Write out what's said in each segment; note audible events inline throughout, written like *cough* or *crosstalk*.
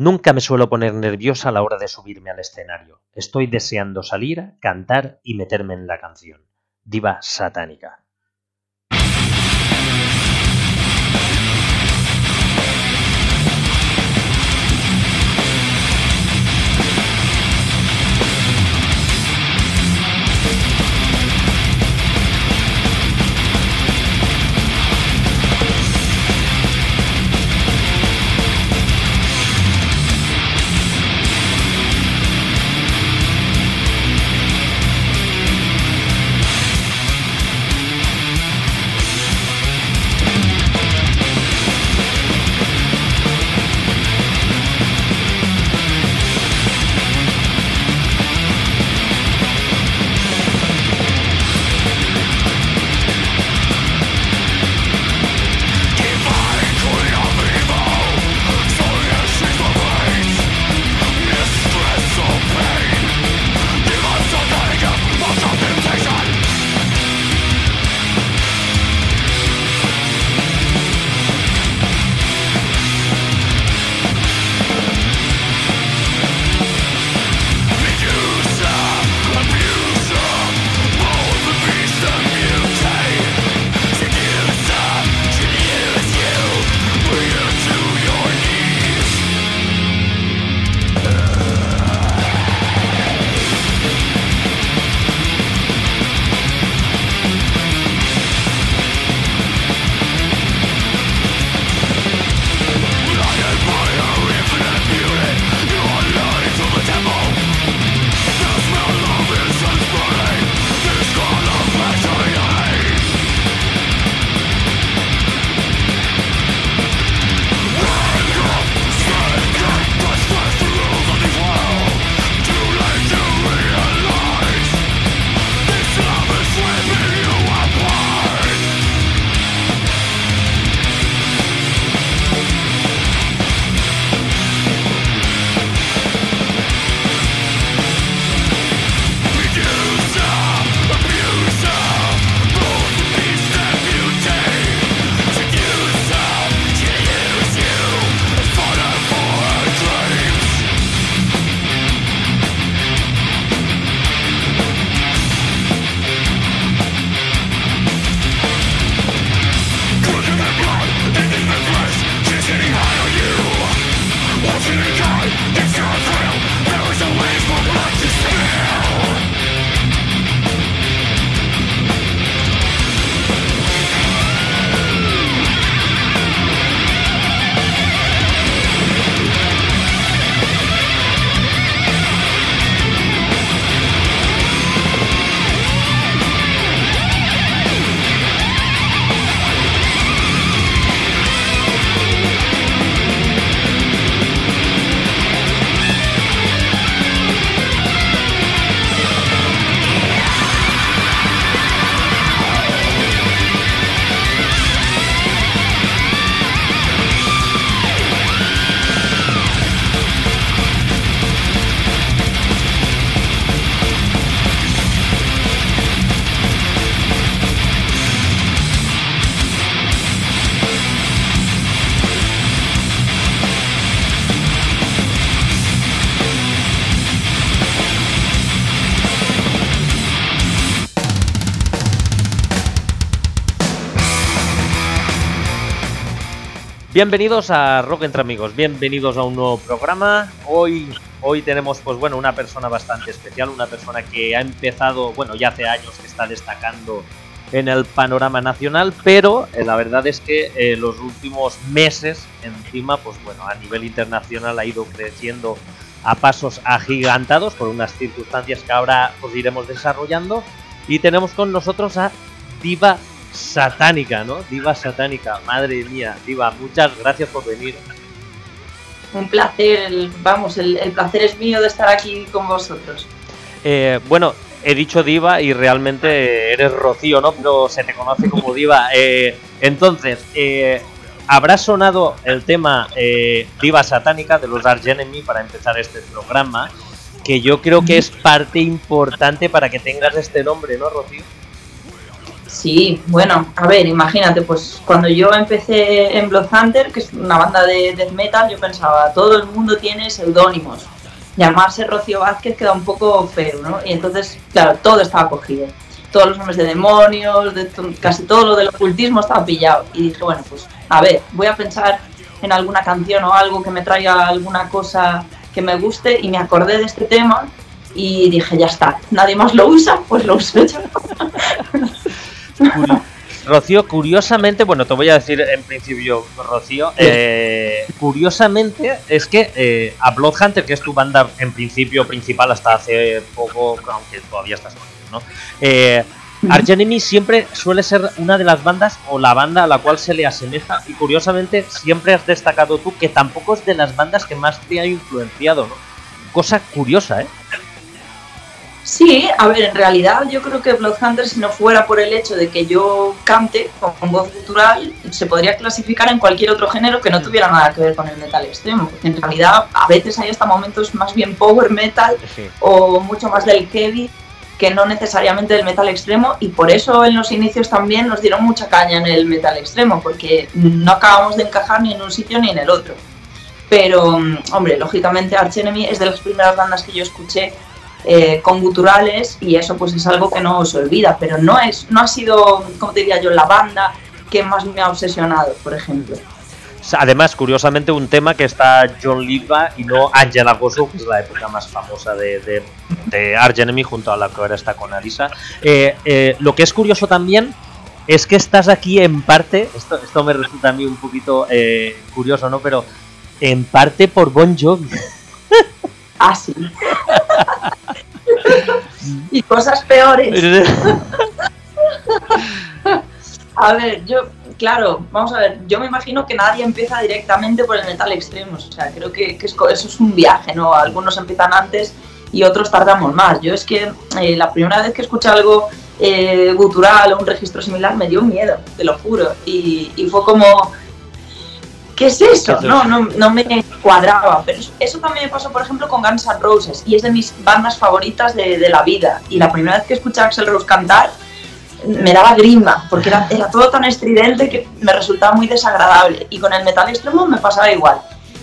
Nunca me suelo poner nerviosa a la hora de subirme al escenario. Estoy deseando salir, cantar y meterme en la canción. Diva satánica. Bienvenidos a Rock entre amigos, bienvenidos a un nuevo programa. Hoy, hoy tenemos, pues bueno, una persona bastante especial, una persona que ha empezado, bueno, ya hace años que está destacando en el panorama nacional, pero eh, la verdad es que eh, los últimos meses, encima, pues bueno, a nivel internacional ha ido creciendo a pasos agigantados por unas circunstancias que ahora os iremos desarrollando. Y tenemos con nosotros a Diva satánica, ¿no? Diva satánica, madre mía, Diva, muchas gracias por venir. Un placer, vamos, el, placer es mío de estar aquí con vosotros. Eh, bueno, he dicho diva y realmente eres Rocío, ¿no? Pero se te conoce como diva. Eh, entonces, eh, habrá sonado el tema diva satánica de los Dark Enemy para empezar este programa, que yo creo que es parte importante para que tengas este nombre, ¿no, Rocío? Sí, bueno, a ver, imagínate, pues cuando yo empecé en Bloodhunter, que es una banda de death metal, yo pensaba, todo el mundo tiene seudónimos. Llamarse Rocío Vázquez queda un poco feo, ¿no? Y entonces, claro, todo estaba cogido. Todos los nombres de demonios, de casi todo lo del ocultismo estaba pillado. Y dije, bueno, pues a ver, voy a pensar en alguna canción o algo que me traiga alguna cosa que me guste y me acordé de este tema y dije, ya está, nadie más lo usa, pues lo uso yo. *laughs* *laughs* Rocío, curiosamente, bueno, te voy a decir en principio, Rocío, eh, curiosamente es que eh, a Bloodhunter, que es tu banda en principio principal hasta hace poco, aunque todavía estás con ellos, ¿no? Eh, Arch Enemy siempre suele ser una de las bandas o la banda a la cual se le asemeja y curiosamente siempre has destacado tú que tampoco es de las bandas que más te ha influenciado, ¿no? Cosa curiosa, ¿eh? Sí, a ver, en realidad yo creo que Bloodhunter, si no fuera por el hecho de que yo cante con voz cultural, se podría clasificar en cualquier otro género que no tuviera nada que ver con el metal extremo. En realidad, a veces hay hasta momentos más bien power metal o mucho más del heavy que no necesariamente del metal extremo y por eso en los inicios también nos dieron mucha caña en el metal extremo, porque no acabamos de encajar ni en un sitio ni en el otro. Pero, hombre, lógicamente Arch Enemy es de las primeras bandas que yo escuché eh, con guturales y eso pues es algo que no se olvida, pero no, es, no ha sido, como te diría yo, la banda que más me ha obsesionado, por ejemplo. Además, curiosamente, un tema que está John Liva y no Angela Gozo, que es la época más famosa de, de, de Arch Enemy, junto a la que ahora está con Alisa. Eh, eh, lo que es curioso también es que estás aquí en parte, esto, esto me resulta a mí un poquito curioso, ¿no? Pero en parte por Bon Jovi. Ah, sí. y cosas peores. a ver, yo, claro, vamos a ver, yo me imagino que nadie empieza directamente por el metal extremo, o sea, creo que, eso es un viaje, ¿no? Algunos empiezan antes y otros tardamos más. Yo es que eh, la primera vez que escuché algo eh, gutural o un registro similar me dio miedo, te lo juro, y fue como ¿qué es eso? No, no, no me cuadraba. Pero eso, también me pasó, por ejemplo, con Guns N' Roses y es de mis bandas favoritas de, la vida. Y la primera vez que escuché a Axel Rose cantar, me daba grima, porque era, todo tan estridente que me resultaba muy desagradable. Y con el metal extremo me pasaba igual.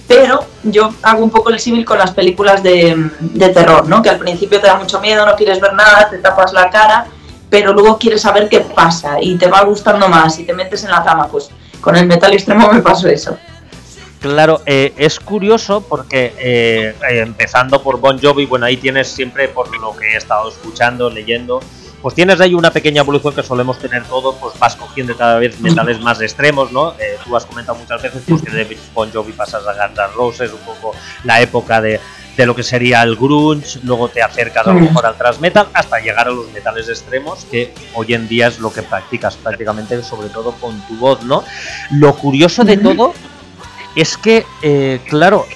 Pero yo hago un poco el símil con las películas de, de terror, ¿no? Que al principio te da mucho miedo, no quieres ver nada, te tapas la cara, pero luego quieres saber qué pasa y te va gustando más y te metes en la cama. Pues con el metal extremo me pasó eso. Claro, eh, es curioso porque eh, eh, empezando por Bon Jovi, bueno, ahí tienes siempre, por lo que he estado escuchando, leyendo, pues tienes ahí una pequeña evolución que solemos tener todos, pues vas cogiendo cada vez metales más extremos, ¿no? tú has comentado muchas veces pues, que de Bon Jovi pasas a Guns N' Roses, un poco la época de, de lo que sería el grunge, luego te acercas a lo mejor al thrash metal, hasta llegar a los metales extremos, que hoy en día es lo que practicas prácticamente, sobre todo con tu voz, ¿no? Lo curioso de todo es que, eh, claro,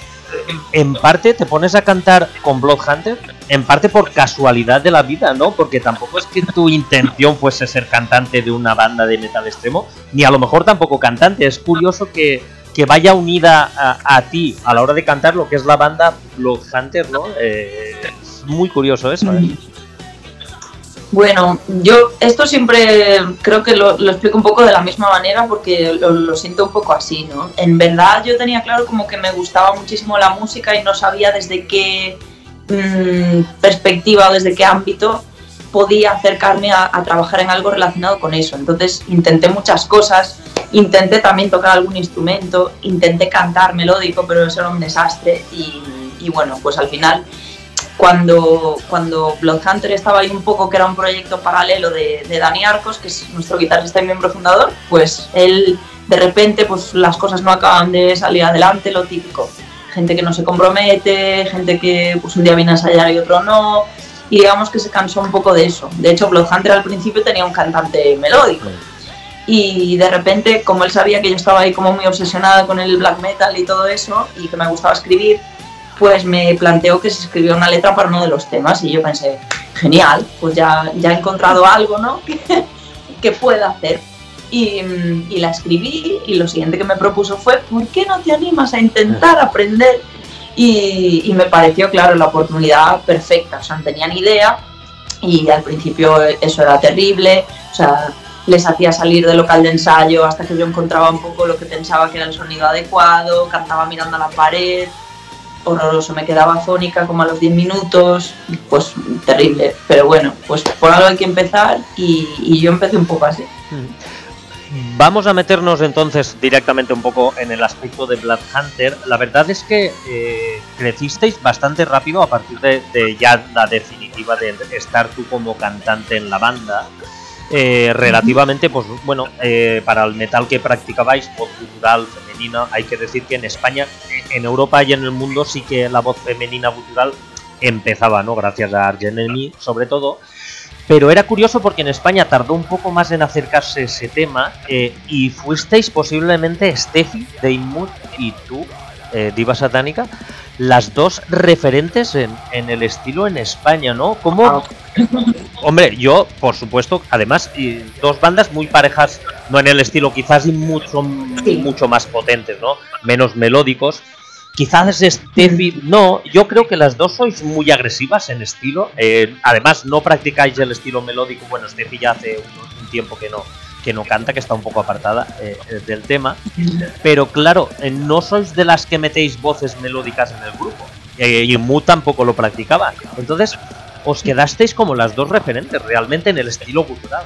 en parte te pones a cantar con Bloodhunter, en parte por casualidad de la vida, ¿no? Porque tampoco es que tu intención fuese ser cantante de una banda de metal extremo, ni a lo mejor tampoco cantante. Es curioso que, vaya unida a, ti a la hora de cantar lo que es la banda Bloodhunter, ¿no? Eh, es muy curioso eso, ¿eh? Bueno, yo esto siempre creo que lo, explico un poco de la misma manera porque lo, siento un poco así, ¿no? En verdad yo tenía claro como que me gustaba muchísimo la música y no sabía desde qué mm, perspectiva o desde qué ámbito podía acercarme a, trabajar en algo relacionado con eso. Entonces intenté muchas cosas, intenté también tocar algún instrumento, intenté cantar melódico, pero eso era un desastre y, bueno, pues al final cuando, cuando Bloodhunter estaba ahí un poco, que era un proyecto paralelo de, de Dani Arcos, que es nuestro guitarrista y miembro fundador, pues él de repente pues las cosas no acaban de salir adelante, lo típico. Gente que no se compromete, gente que pues un día viene a ensayar y otro no, y digamos que se cansó un poco de eso. De hecho, Bloodhunter al principio tenía un cantante melódico. Y de repente, como él sabía que yo estaba ahí como muy obsesionada con el black metal y todo eso, y que me gustaba escribir, pues me planteó que se escribió una letra para uno de los temas y yo pensé, genial, pues ya, ya he encontrado algo, ¿no? *laughs* que pueda hacer. Y, la escribí y lo siguiente que me propuso fue, ¿por qué no te animas a intentar aprender? Y, me pareció, claro, la oportunidad perfecta, o sea, no tenía ni idea y al principio eso era terrible, o sea, les hacía salir del local de ensayo hasta que yo encontraba un poco lo que pensaba que era el sonido adecuado, cantaba mirando a la pared, horroroso, me quedaba fónica como a los 10 minutos, pues terrible, pero bueno, pues por algo hay que empezar y, yo empecé un poco así. Vamos a meternos entonces directamente un poco en el aspecto de Black Hunter. La verdad es que eh, crecisteis bastante rápido a partir de, ya la definitiva de estar tú como cantante en la banda. Eh, relativamente, pues bueno, eh, para el metal que practicabais, voz cultural femenina, hay que decir que en España, en Europa y en el mundo sí que la voz femenina cultural empezaba, ¿no? Gracias a Argenemy, sobre todo. Pero era curioso porque en España tardó un poco más en acercarse ese tema eh, y fuisteis posiblemente Steffi de Inmut y tú, Diva Satánica, las dos referentes en, en, el estilo en España, ¿no? ¿Cómo, ah. *coughs* Hombre, yo, por supuesto, además, y dos bandas muy parejas, no en el estilo, quizás mucho, mucho más potentes, ¿no? Menos melódicos. Quizás Steffi, no, yo creo que las dos sois muy agresivas en estilo. Eh, además, no practicáis el estilo melódico. Bueno, Steffi ya hace un, tiempo que no, que no canta, que está un poco apartada eh, del tema. Pero claro, eh, no sois de las que metéis voces melódicas en el grupo. y Mu tampoco lo practicaba. Entonces, os quedasteis como las dos referentes realmente en el estilo cultural.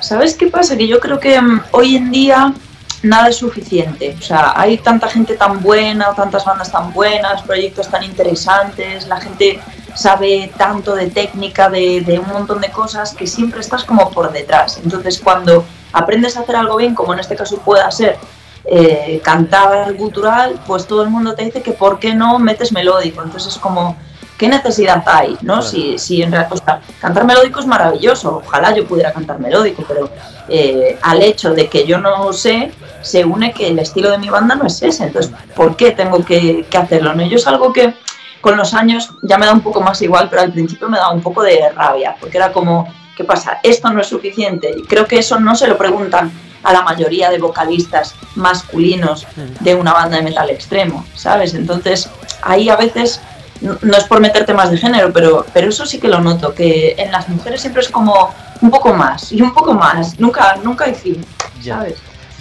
¿Sabes qué pasa? Que yo creo que mm, hoy en día nada es suficiente. O sea, hay tanta gente tan buena, tantas bandas tan buenas, proyectos tan interesantes, la gente sabe tanto de técnica, de, un montón de cosas, que siempre estás como por detrás. Entonces, cuando aprendes a hacer algo bien, como en este caso pueda ser eh, cantar cultural, pues todo el mundo te dice que por qué no metes melódico. Entonces es como ¿qué necesidad hay? ¿no? Si, si en realidad, cantar melódico es maravilloso, ojalá yo pudiera cantar melódico, pero eh, al hecho de que yo no sé, se une que el estilo de mi banda no es ese, entonces, ¿por qué tengo que, hacerlo? ¿no? Yo es algo que con los años ya me da un poco más igual, pero al principio me daba un poco de rabia, porque era como, ¿qué pasa? Esto no es suficiente, y creo que eso no se lo preguntan a la mayoría de vocalistas masculinos de una banda de metal extremo, ¿sabes? Entonces, ahí a veces no es por meter temas de género, pero, pero eso sí que lo noto, que en las mujeres siempre es como un poco más y un poco más, nunca, nunca hay fin, ¿sabes?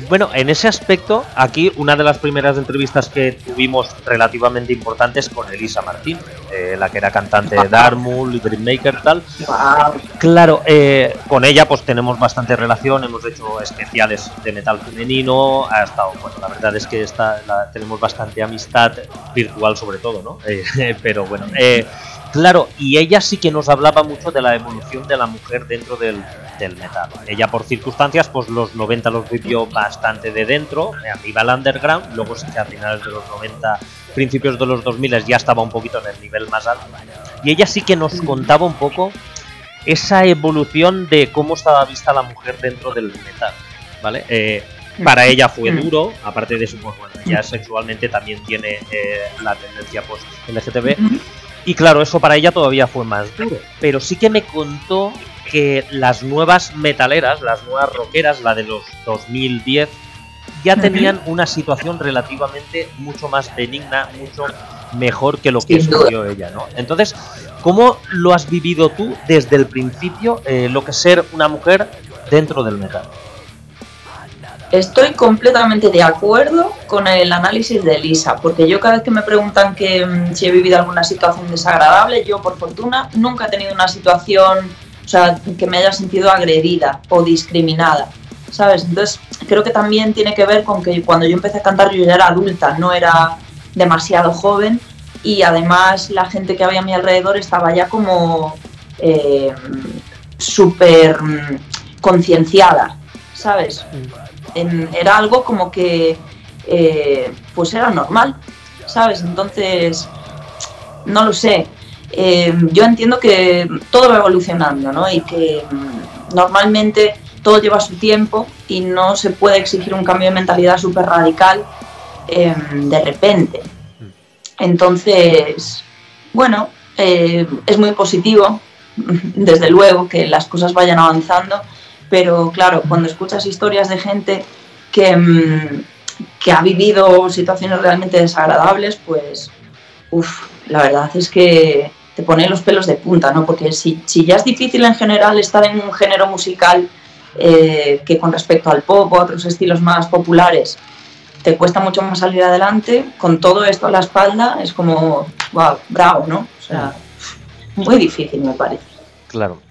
Bueno, en ese aspecto, aquí una de las primeras entrevistas que tuvimos relativamente importantes con Elisa Martín, eh, la que era cantante de Darmul, Dreammaker, tal. Claro, eh, con ella pues tenemos bastante relación, hemos hecho especiales de metal femenino, ha estado, bueno, la verdad es que está, tenemos bastante amistad virtual sobre todo, ¿no? *laughs* Eh, pero bueno, Claro, y ella sí que nos hablaba mucho de la evolución de la mujer dentro del, metal. Ella por circunstancias, pues los 90 los vivió bastante de dentro, arriba al underground, luego sí que a finales de los 90, principios de los 2000 ya estaba un poquito en el nivel más alto. Y ella sí que nos contaba un poco esa evolución de cómo estaba vista la mujer dentro del metal, ¿vale? Eh, para ella fue duro, aparte de eso, pues bueno, ella sexualmente también tiene eh, la tendencia pues LGTB. Y claro, eso para ella todavía fue más duro. Pero sí que me contó que las nuevas metaleras, las nuevas rockeras, la de los 2010, ya tenían una situación relativamente mucho más benigna, mucho mejor que lo que sufrió ella, ¿no? Entonces, ¿cómo lo has vivido tú desde el principio, eh, lo que es ser una mujer dentro del metal? Estoy completamente de acuerdo con el análisis de Elisa, porque yo cada vez que me preguntan que mm, si he vivido alguna situación desagradable, yo por fortuna nunca he tenido una situación, o sea, que me haya sentido agredida o discriminada, ¿sabes? Entonces, creo que también tiene que ver con que cuando yo empecé a cantar yo ya era adulta, no era demasiado joven y además la gente que había a mi alrededor estaba ya como eh, súper mm, concienciada, ¿sabes? Mm era algo como que eh, pues era normal, ¿sabes? Entonces, no lo sé. Eh, yo entiendo que todo va evolucionando, ¿no? Y que mm, normalmente todo lleva su tiempo y no se puede exigir un cambio de mentalidad súper radical em, de repente. Entonces, bueno, eh, es muy positivo, *laughs* desde luego, que las cosas vayan avanzando pero claro, cuando escuchas historias de gente que, mm, que ha vivido situaciones realmente desagradables, pues, uff, la verdad es que te pone los pelos de punta, ¿no? Porque si, si ya es difícil en general estar en un género musical eh, que con respecto al pop o a otros estilos más populares te cuesta mucho más salir adelante, con todo esto a la espalda es como, wow, bravo, ¿no? O sea, muy difícil me parece. Claro.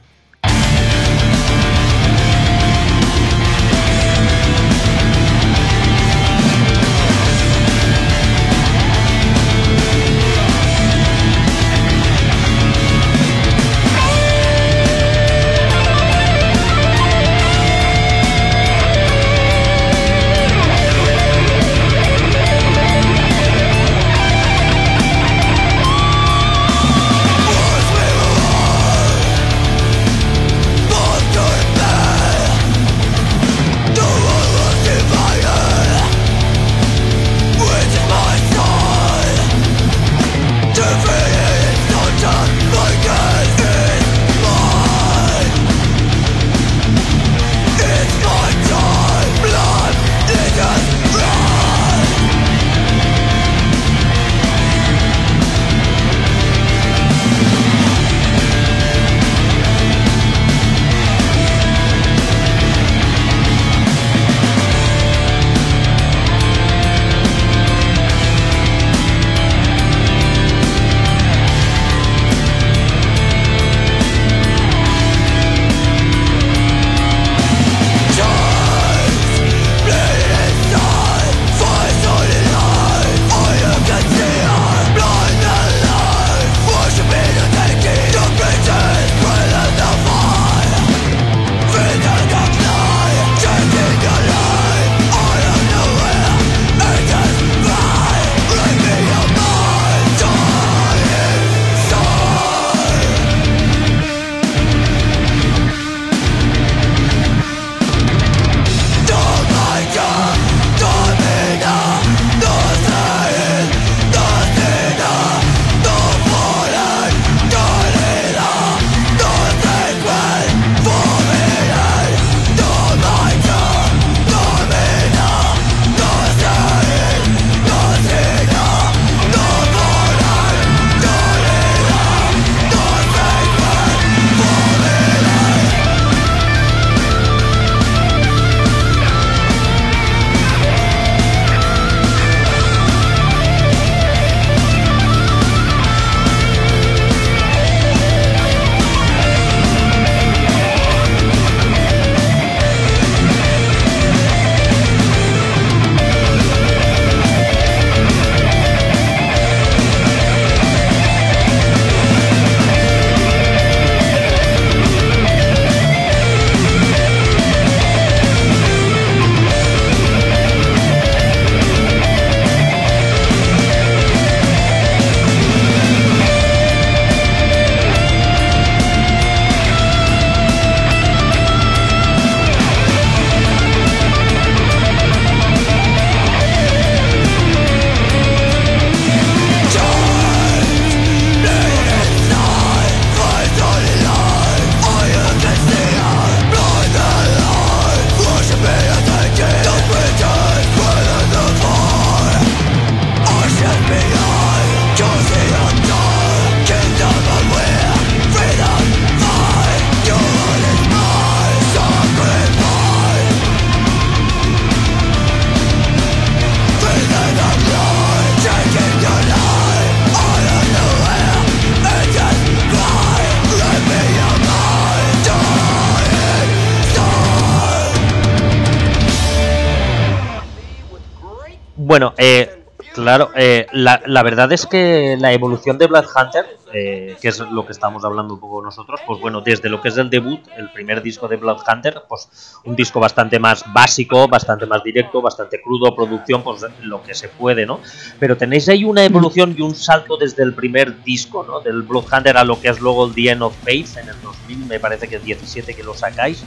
La, la, verdad es que la evolución de Black Hunter, eh, que es lo que estamos hablando un poco nosotros, pues bueno, desde lo que es el debut, el primer disco de Black Hunter, pues un disco bastante más básico, bastante más directo, bastante crudo, producción, pues lo que se puede, ¿no? Pero tenéis ahí una evolución y un salto desde el primer disco, ¿no? Del Blood Hunter a lo que es luego el The End of Faith, en el 2000, me parece que el 17 que lo sacáis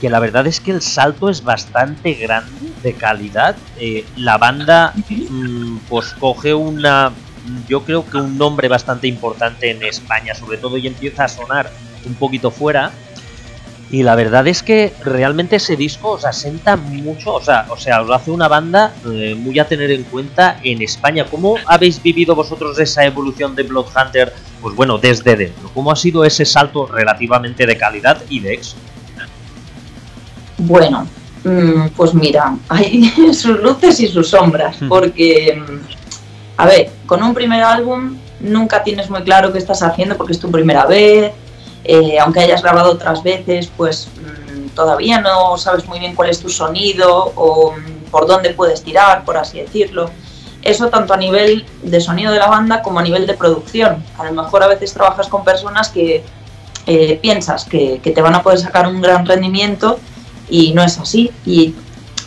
que la verdad es que el salto es bastante grande de calidad. Eh, la banda mm, pues coge una, yo creo que un nombre bastante importante en España, sobre todo y empieza a sonar un poquito fuera. Y la verdad es que realmente ese disco os asenta mucho, o sea, o sea, os hace una banda eh, muy a tener en cuenta en España. ¿Cómo habéis vivido vosotros esa evolución de Bloodhunter? Pues bueno, desde dentro. ¿Cómo ha sido ese salto relativamente de calidad y de éxito? Bueno, mm, pues mira, *laughs* hay sus luces y sus sombras, porque, mm, a ver, con un primer álbum nunca tienes muy claro qué estás haciendo porque es tu primera vez, eh, aunque hayas grabado otras veces, pues mm, todavía no sabes muy bien cuál es tu sonido o por dónde puedes tirar, por así decirlo. Eso tanto a nivel de sonido de la banda como a nivel de producción. A lo mejor a veces trabajas con personas que eh, piensas que, que te van a poder sacar un gran rendimiento y no es así. Y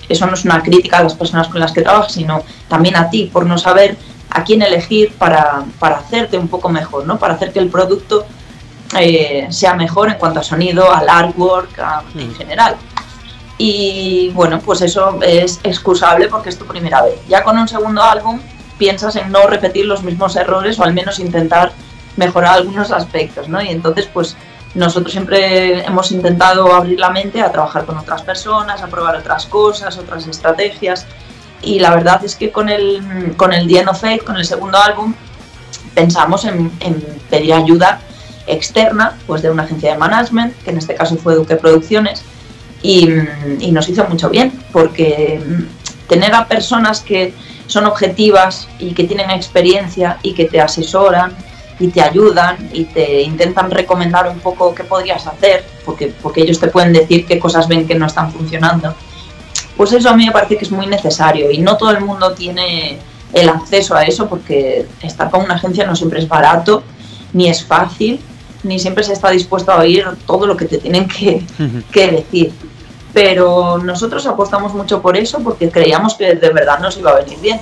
eso no es una crítica a las personas con las que trabajas, sino también a ti por no saber a quién elegir para, para hacerte un poco mejor, ¿no? para hacer que el producto eh, sea mejor en cuanto a sonido, al artwork, en mm. general. Y bueno, pues eso es excusable porque es tu primera vez. Ya con un segundo álbum piensas en no repetir los mismos errores o al menos intentar mejorar algunos aspectos, ¿no? Y entonces, pues nosotros siempre hemos intentado abrir la mente a trabajar con otras personas, a probar otras cosas, otras estrategias. Y la verdad es que con el, con el The End con el segundo álbum, pensamos en, pedir ayuda externa, pues de una agencia de management, que en este caso fue Duque Producciones, y, y nos hizo mucho bien, porque tener a personas que son objetivas y que tienen experiencia y que te asesoran y te ayudan y te intentan recomendar un poco qué podrías hacer, porque, porque ellos te pueden decir qué cosas ven que no están funcionando. Pues eso a mí me parece que es muy necesario y no todo el mundo tiene el acceso a eso porque estar con una agencia no siempre es barato, ni es fácil, ni siempre se está dispuesto a oír todo lo que te tienen que, que decir. Pero nosotros apostamos mucho por eso porque creíamos que de verdad nos iba a venir bien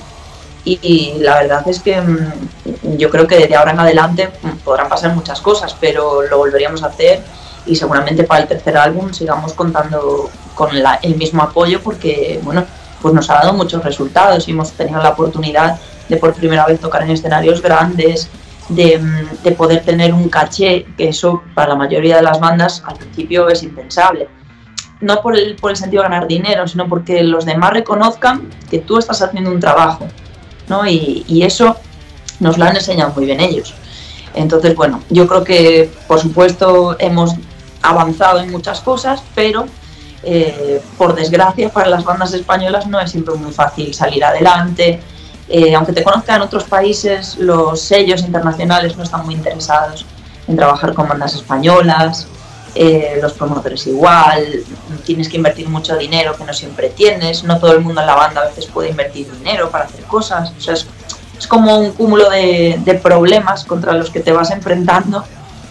y, la verdad es que mm, yo creo que de ahora en adelante mm, podrán pasar muchas cosas, pero lo volveríamos a hacer y seguramente para el tercer álbum sigamos contando con el mismo apoyo porque, bueno, pues nos ha dado muchos resultados y hemos tenido la oportunidad de por primera vez tocar en escenarios grandes, de, mm, de, poder tener un caché, que eso para la mayoría de las bandas al principio es impensable. No por el, por el sentido de ganar dinero, sino porque los demás reconozcan que tú estás haciendo un trabajo y, eso nos lo han enseñado muy bien ellos. Entonces, bueno, yo creo que por supuesto hemos avanzado en muchas cosas, pero eh, por desgracia para las bandas españolas no es siempre muy fácil salir adelante. Eh, aunque te conozcan otros países, los sellos internacionales no están muy interesados en trabajar con bandas españolas. Eh, los promotores igual, tienes que invertir mucho dinero que no siempre tienes, no todo el mundo en la banda a veces puede invertir dinero para hacer cosas, o sea, es, como un cúmulo de, problemas contra los que te vas enfrentando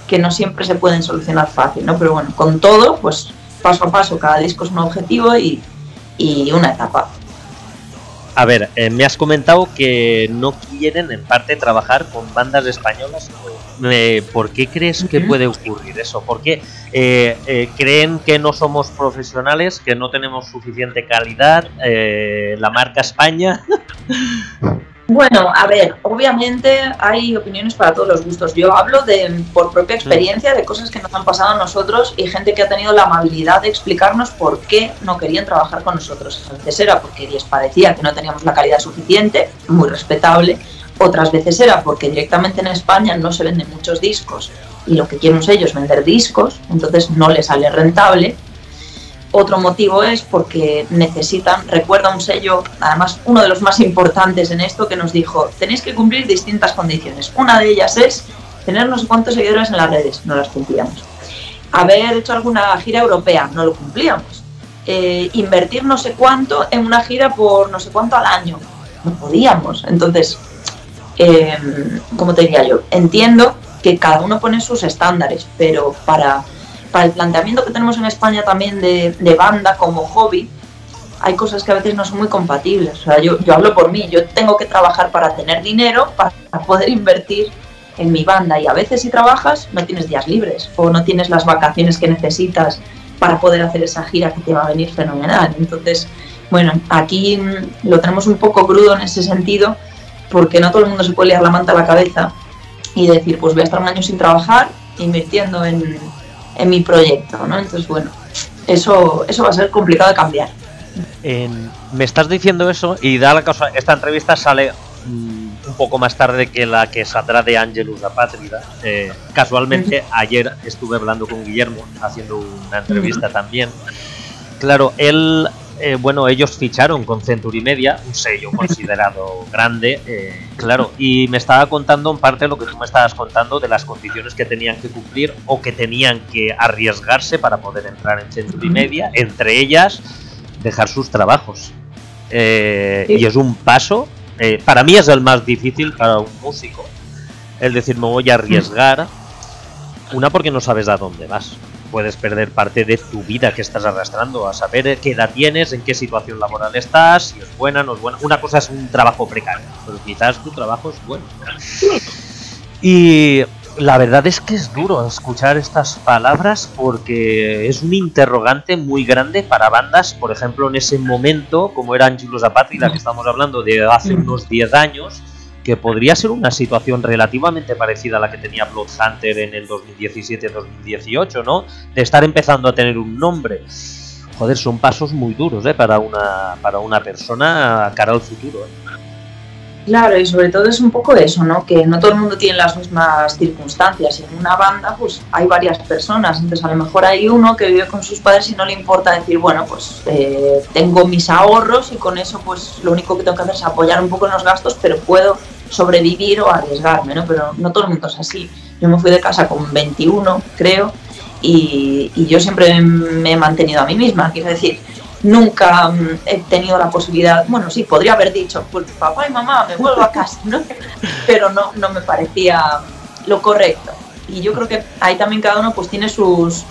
que no siempre se pueden solucionar fácil, ¿no? Pero bueno, con todo, pues paso a paso, cada disco es un objetivo y, y una etapa. A ver, eh, me has comentado que no quieren en parte trabajar con bandas españolas. Eh, ¿Por qué crees que puede ocurrir eso? ¿Por qué eh, creen que no somos profesionales, que no tenemos suficiente calidad? la marca España. *laughs* Bueno, a ver, obviamente hay opiniones para todos los gustos. Yo hablo de por propia experiencia de cosas que nos han pasado a nosotros y gente que ha tenido la amabilidad de explicarnos por qué no querían trabajar con nosotros. A veces era porque les parecía que no teníamos la calidad suficiente, muy respetable. Otras veces era porque directamente en España no se venden muchos discos y lo que quieren ellos es vender discos, entonces no les sale rentable otro motivo es porque necesitan, recuerda un sello, además uno de los más importantes en esto, que nos dijo, tenéis que cumplir distintas condiciones. Una de ellas es tener no sé cuántos seguidores en las redes, no las cumplíamos. Haber hecho alguna gira europea, no lo cumplíamos. Eh, invertir no sé cuánto en una gira por no sé cuánto al año, no podíamos. Entonces, eh, como te diría yo, entiendo que cada uno pone sus estándares, pero para para el planteamiento que tenemos en España también de, banda como hobby, hay cosas que a veces no son muy compatibles. O sea, yo, yo hablo por mí, yo tengo que trabajar para tener dinero, para poder invertir en mi banda y a veces si trabajas no tienes días libres o no tienes las vacaciones que necesitas para poder hacer esa gira que te va a venir fenomenal. Entonces, bueno, aquí mm, lo tenemos un poco crudo en ese sentido porque no todo el mundo se puede liar la manta a la cabeza y decir, pues voy a estar un año sin trabajar, invirtiendo en, en mi proyecto, ¿no? Entonces, bueno, eso, eso va a ser complicado de cambiar. me estás diciendo eso y da la cosa, esta entrevista sale mm, un poco más tarde que la que saldrá de Angelus Apátrida. Eh, casualmente ayer estuve hablando con Guillermo, haciendo una entrevista también. Claro, él eh, bueno, ellos ficharon con Century Media, un sello *laughs* considerado grande, eh, claro, y me estaba contando en parte lo que tú me estabas contando de las condiciones que tenían que cumplir o que tenían que arriesgarse para poder entrar en Century Media, entre ellas dejar sus trabajos. Eh, y es un paso, para mí es el más difícil para un músico, el decir me voy a arriesgar, una porque no sabes a dónde vas puedes perder parte de tu vida que estás arrastrando, a saber qué edad tienes, en qué situación laboral estás, si es buena, no es buena. Una cosa es un trabajo precario, pero quizás tu trabajo es bueno. Y la verdad es que es duro escuchar estas palabras porque es un interrogante muy grande para bandas, por ejemplo, en ese momento, como era Angelus Apátrida, que estamos hablando de hace unos 10 años, que podría ser una situación relativamente parecida a la que tenía Bloodhunter en el 2017-2018, ¿no? De estar empezando a tener un nombre. Joder, son pasos muy duros, ¿eh? Para una, para una persona cara al futuro, ¿eh? Claro, y sobre todo es un poco eso, ¿no? Que no todo el mundo tiene las mismas circunstancias. En una banda, pues hay varias personas. Entonces, a lo mejor hay uno que vive con sus padres y no le importa decir, bueno, pues eh, tengo mis ahorros y con eso, pues lo único que tengo que hacer es apoyar un poco en los gastos, pero puedo sobrevivir o arriesgarme, ¿no? Pero no todo el mundo es así. Yo me fui de casa con 21, creo, y, yo siempre me he mantenido a mí misma. Quiero decir, nunca mm, he tenido la posibilidad, bueno, sí, podría haber dicho, pues papá y mamá, me vuelvo a casa, ¿no? *laughs* Pero no, no me parecía lo correcto. Y yo creo que ahí también cada uno pues tiene sus,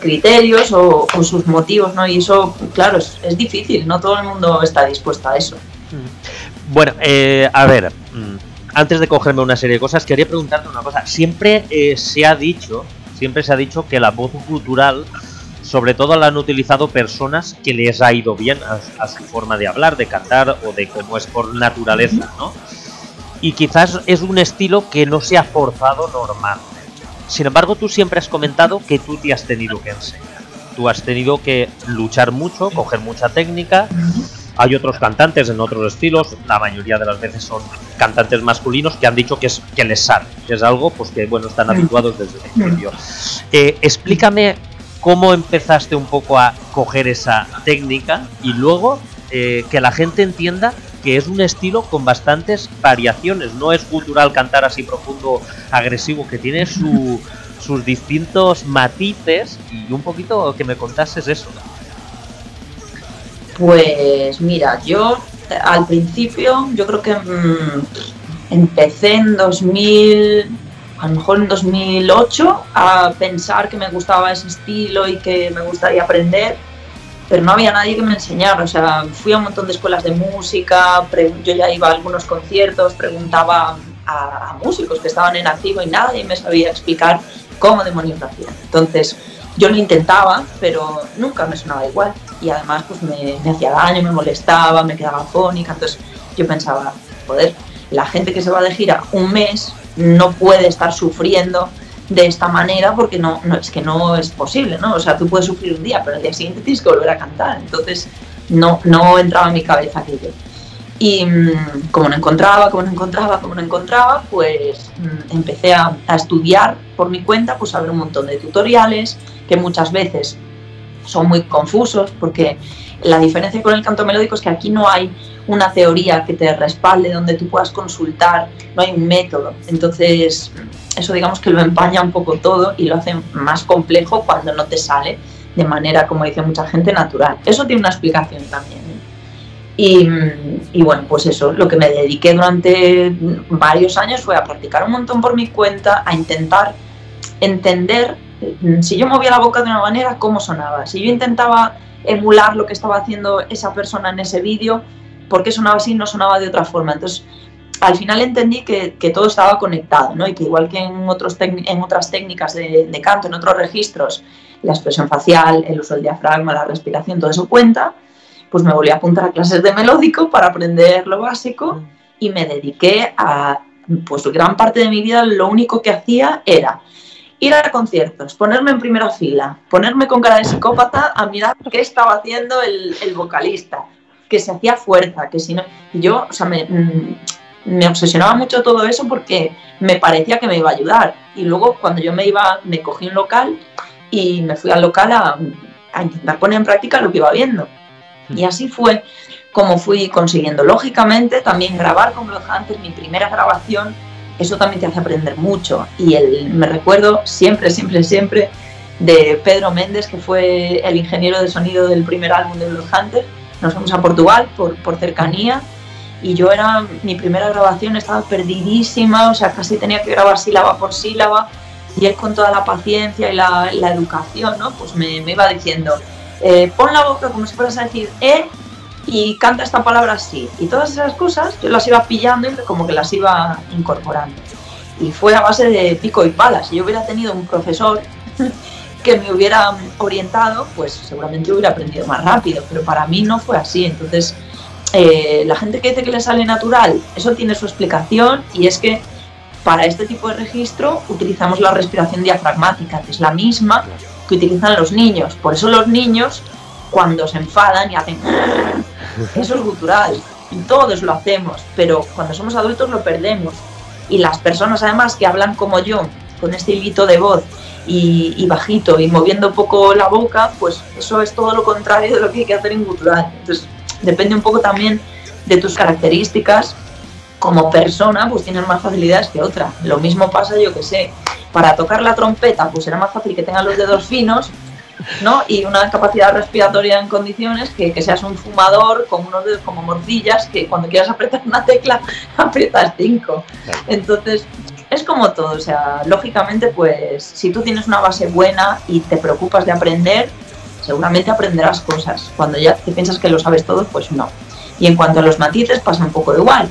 criterios o, sus motivos, ¿no? Y eso, claro, es, es, difícil, no todo el mundo está dispuesto a eso. Mm. Bueno, eh, a ver, mm, antes de cogerme una serie de cosas, quería preguntarte una cosa. Siempre eh, se ha dicho, siempre se ha dicho que la voz cultural sobre todo la han utilizado personas que les ha ido bien a, su forma de hablar, de cantar o de cómo es por naturaleza, ¿no? Y quizás es un estilo que no se ha forzado normalmente. Sin embargo, tú siempre has comentado que tú te has tenido que enseñar. Tú has tenido que luchar mucho, coger mucha técnica. Hay otros cantantes en otros estilos, la mayoría de las veces son cantantes masculinos que han dicho que, es, que les sale, que es algo pues que bueno están habituados desde el principio. Eh, explícame cómo empezaste un poco a coger esa técnica y luego eh, que la gente entienda que es un estilo con bastantes variaciones, no es cultural cantar así profundo, agresivo, que tiene sus distintos matices y un poquito que me contases eso. Pues mira, yo eh, al principio, yo creo que mm, empecé en 2000, a lo mejor en 2008 a pensar que me gustaba ese estilo y que me gustaría aprender, pero no había nadie que me enseñara. O sea, fui a un montón de escuelas de música, yo ya iba a algunos conciertos, preguntaba a, músicos que estaban en activo y nadie me sabía explicar cómo demonios lo hacían. Entonces, yo lo intentaba, pero nunca me sonaba igual. Y además, pues me, me hacía daño, me molestaba, me quedaba fónica. Entonces, yo pensaba, joder, la gente que se va de gira un mes no puede estar sufriendo de esta manera porque no, no es que no es posible, ¿no? O sea, tú puedes sufrir un día, pero el día siguiente tienes que volver a cantar. Entonces, no, no entraba en mi cabeza aquello. Y mm, como no encontraba, como no encontraba, como no encontraba, pues mm, empecé a, a, estudiar por mi cuenta, pues a ver un montón de tutoriales que muchas veces son muy confusos porque la diferencia con el canto melódico es que aquí no hay una teoría que te respalde, donde tú puedas consultar, no hay un método. Entonces, eso digamos que lo empaña un poco todo y lo hace más complejo cuando no te sale de manera, como dice mucha gente, natural. Eso tiene una explicación también. ¿eh? Y, y, bueno, pues eso, lo que me dediqué durante varios años fue a practicar un montón por mi cuenta, a intentar entender si yo movía la boca de una manera, cómo sonaba. Si yo intentaba emular lo que estaba haciendo esa persona en ese vídeo, por qué sonaba así no sonaba de otra forma. Entonces, al final entendí que, todo estaba conectado, ¿no? Y que igual que en, otros en otras técnicas de, canto, en otros registros, la expresión facial, el uso del diafragma, la respiración, todo eso cuenta, pues me volví a apuntar a clases de melódico para aprender lo básico y me dediqué a, pues gran parte de mi vida lo único que hacía era ir a conciertos, ponerme en primera fila, ponerme con cara de psicópata a mirar qué estaba haciendo el, el vocalista, que se hacía fuerza, que si no... Yo, o sea, me, mm, me obsesionaba mucho todo eso porque me parecía que me iba a ayudar. Y luego cuando yo me iba, me cogí un local y me fui al local a, a intentar poner en práctica lo que iba viendo. Y así fue como fui consiguiendo. Lógicamente, también grabar con los antes, mi primera grabación, eso también te hace aprender mucho. Y el, me recuerdo siempre, siempre, siempre de Pedro Méndez, que fue el ingeniero de sonido del primer álbum de Blood Hunter. Nos fuimos a Portugal por, por cercanía y yo era, mi primera grabación estaba perdidísima, o sea, casi tenía que grabar sílaba por sílaba y él con toda la paciencia y la, la educación, ¿no? Pues me, me iba diciendo, eh, pon la boca como si fueras a decir, eh, y canta esta palabra así. Y todas esas cosas yo las iba pillando y como que las iba incorporando. Y fue a base de pico y pala. Si yo hubiera tenido un profesor *laughs* que me hubiera orientado, pues seguramente hubiera aprendido más rápido. Pero para mí no fue así. Entonces, eh, la gente que dice que le sale natural, eso tiene su explicación y es que para este tipo de registro utilizamos la respiración diafragmática, que es la misma que utilizan los niños. Por eso los niños, cuando se enfadan y hacen... *laughs* Eso es gutural. Y todos lo hacemos, pero cuando somos adultos lo perdemos. Y las personas además que hablan como yo, con este hilito de voz y, y, bajito y moviendo poco la boca, pues eso es todo lo contrario de lo que hay que hacer en gutural. Entonces depende un poco también de tus características como persona, pues tienes más facilidades que otra. Lo mismo pasa, yo que sé, para tocar la trompeta, pues será más fácil que tengas los dedos finos, ¿no? Y una capacidad respiratoria en condiciones que, que seas un fumador con unos dedos como morcillas que cuando quieras apretar una tecla *laughs* aprietas cinco. Entonces, es como todo, o sea, lógicamente, pues si tú tienes una base buena y te preocupas de aprender, seguramente aprenderás cosas. Cuando ya te piensas que lo sabes todo, pues no. Y en cuanto a los matices, pasa un poco igual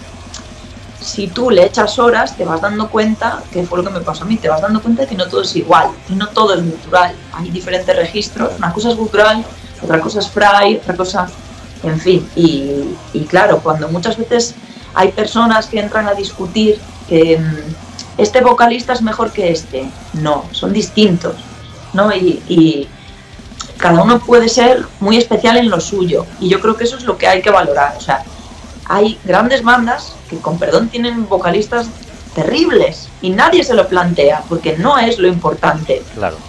si tú le echas horas, te vas dando cuenta, que fue lo que me pasó a mí, te vas dando cuenta de que no todo es igual, y no todo es gutural. Hay diferentes registros, una cosa es gutural, otra cosa es fry, otra cosa, en fin. Y, claro, cuando muchas veces hay personas que entran a discutir que mm, este vocalista es mejor que este, no, son distintos, ¿no? Y, cada uno puede ser muy especial en lo suyo, y yo creo que eso es lo que hay que valorar, hay grandes bandas que con perdón tienen vocalistas terribles y nadie se lo plantea porque no es lo importante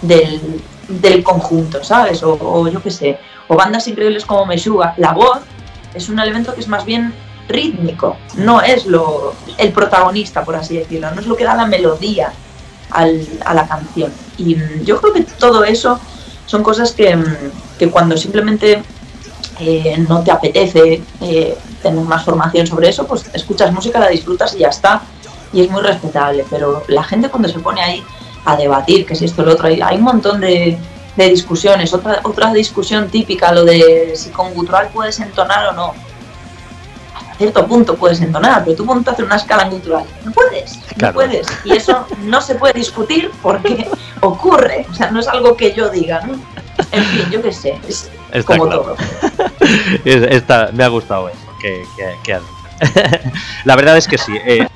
del, del, conjunto, ¿sabes? O, o yo qué sé, o bandas increíbles como Meshuga, la voz es un elemento que es más bien rítmico, no es lo el protagonista, por así decirlo, no es lo que da la melodía al, a la canción. Y mm, yo creo que todo eso son cosas que, mm, que cuando simplemente eh, no te apetece eh, tener más formación sobre eso, pues escuchas música, la disfrutas y ya está. Y es muy respetable. Pero la gente cuando se pone ahí a debatir que si esto o lo otro, hay un montón de, de discusiones. Otra, otra discusión típica, lo de si con gutural puedes entonar o no. A cierto punto puedes entonar, pero tú ponte a hacer una escala en gutural. No puedes, no puedes. Y eso no se puede discutir porque *laughs* ocurre. O sea, no es algo que yo diga, ¿no? En fin, yo qué sé. Es, Está como claro. todo. *laughs* Me ha gustado eso que, que, que. *laughs* La verdad es que sí. eh,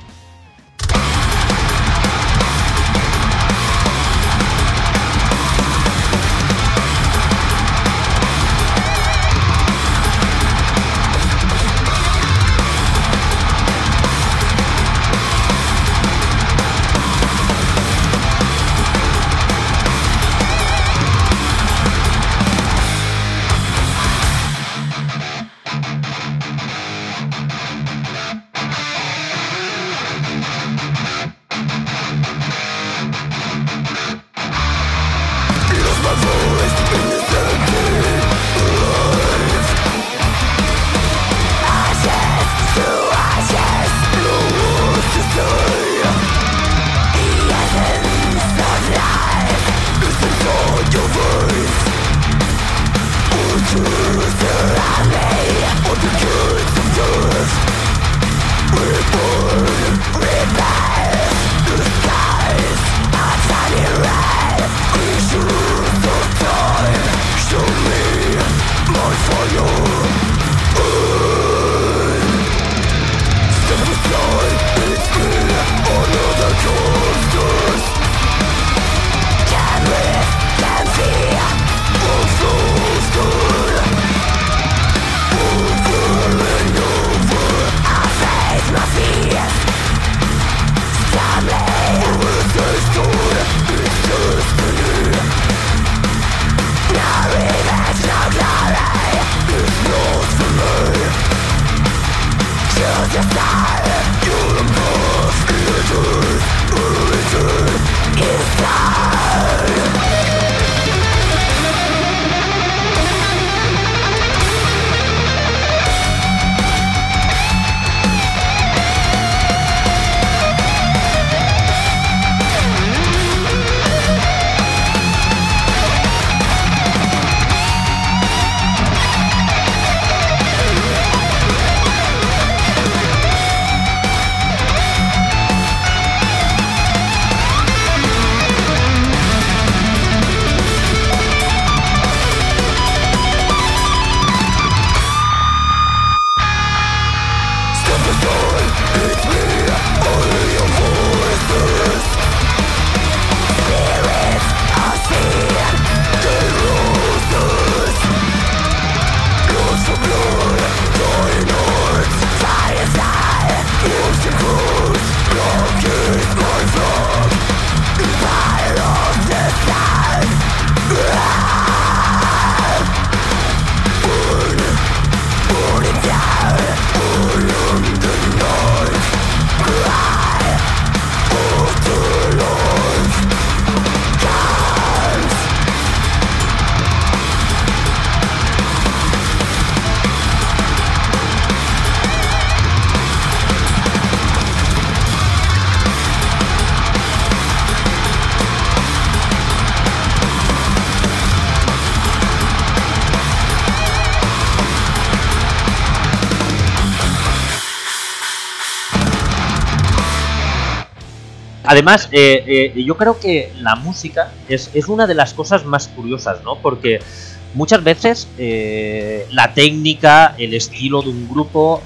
Además, eh, eh, yo creo que la música es, una de las cosas más curiosas, ¿no? Porque muchas veces eh, la técnica, el estilo de un grupo,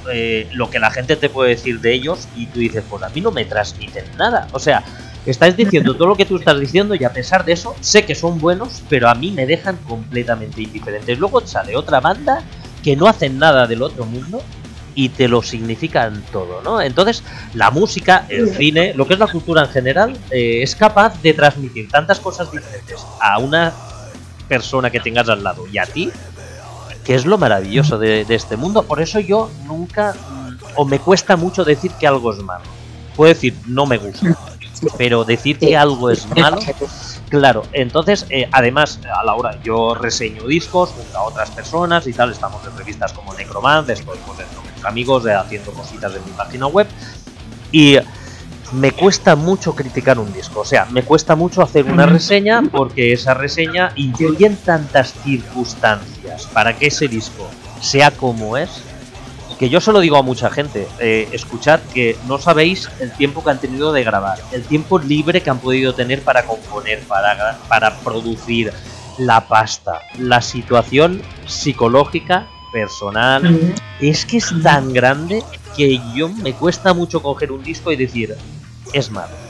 lo que la gente te puede decir de ellos, y tú dices, pues a mí no me transmiten nada. O sea, estás diciendo todo lo que tú estás diciendo y a pesar de eso, sé que son buenos, pero a mí me dejan completamente indiferentes. Luego sale otra banda que no hacen nada del otro mundo y te lo significan todo, ¿no? Entonces, la música, el cine, lo que es la cultura en general, eh, es capaz de transmitir tantas cosas diferentes a una persona que tengas al lado y a ti, que es lo maravilloso de, este mundo. Por eso yo nunca, mm, o me cuesta mucho decir que algo es malo. Puedo decir, no me gusta, pero decir que algo es *laughs* malo Claro, entonces, eh, además, a la hora yo reseño discos junto a otras personas y tal, estamos en revistas como Necroman, después pues, nuestros amigos de haciendo cositas en mi página web y me cuesta mucho criticar un disco, o sea, me cuesta mucho hacer una reseña porque esa reseña influye en tantas circunstancias para que ese disco sea como es que yo se lo digo a mucha gente, eh, escuchad que no sabéis el tiempo que han tenido de grabar, el tiempo libre que han podido tener para componer, para, para producir, la pasta, la situación psicológica, personal, es que es tan grande que yo me cuesta mucho coger un disco y decir, es malo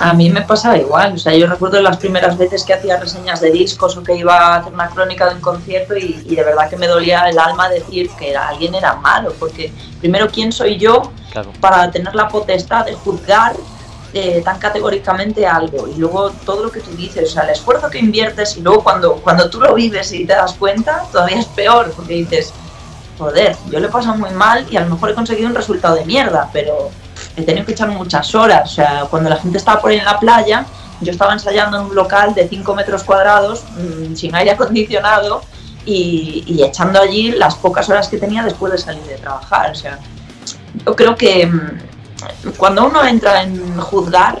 a mí me pasaba igual, o sea, yo recuerdo las primeras veces que hacía reseñas de discos o que iba a hacer una crónica de un concierto y, de verdad que me dolía el alma decir que alguien era malo, porque primero, ¿quién soy yo para tener la potestad de juzgar eh, tan categóricamente algo? Y luego todo lo que tú dices, o sea, el esfuerzo que inviertes y luego cuando, cuando tú lo vives y te das cuenta, todavía es peor, porque dices, joder, yo le he pasado muy mal y a lo mejor he conseguido un resultado de mierda, pero he tenido que echar muchas horas. O sea, cuando la gente estaba por ahí en la playa, yo estaba ensayando en un local de 5 metros cuadrados, mm, sin aire acondicionado, y, echando allí las pocas horas que tenía después de salir de trabajar. O sea, yo creo que mm, cuando uno entra en juzgar,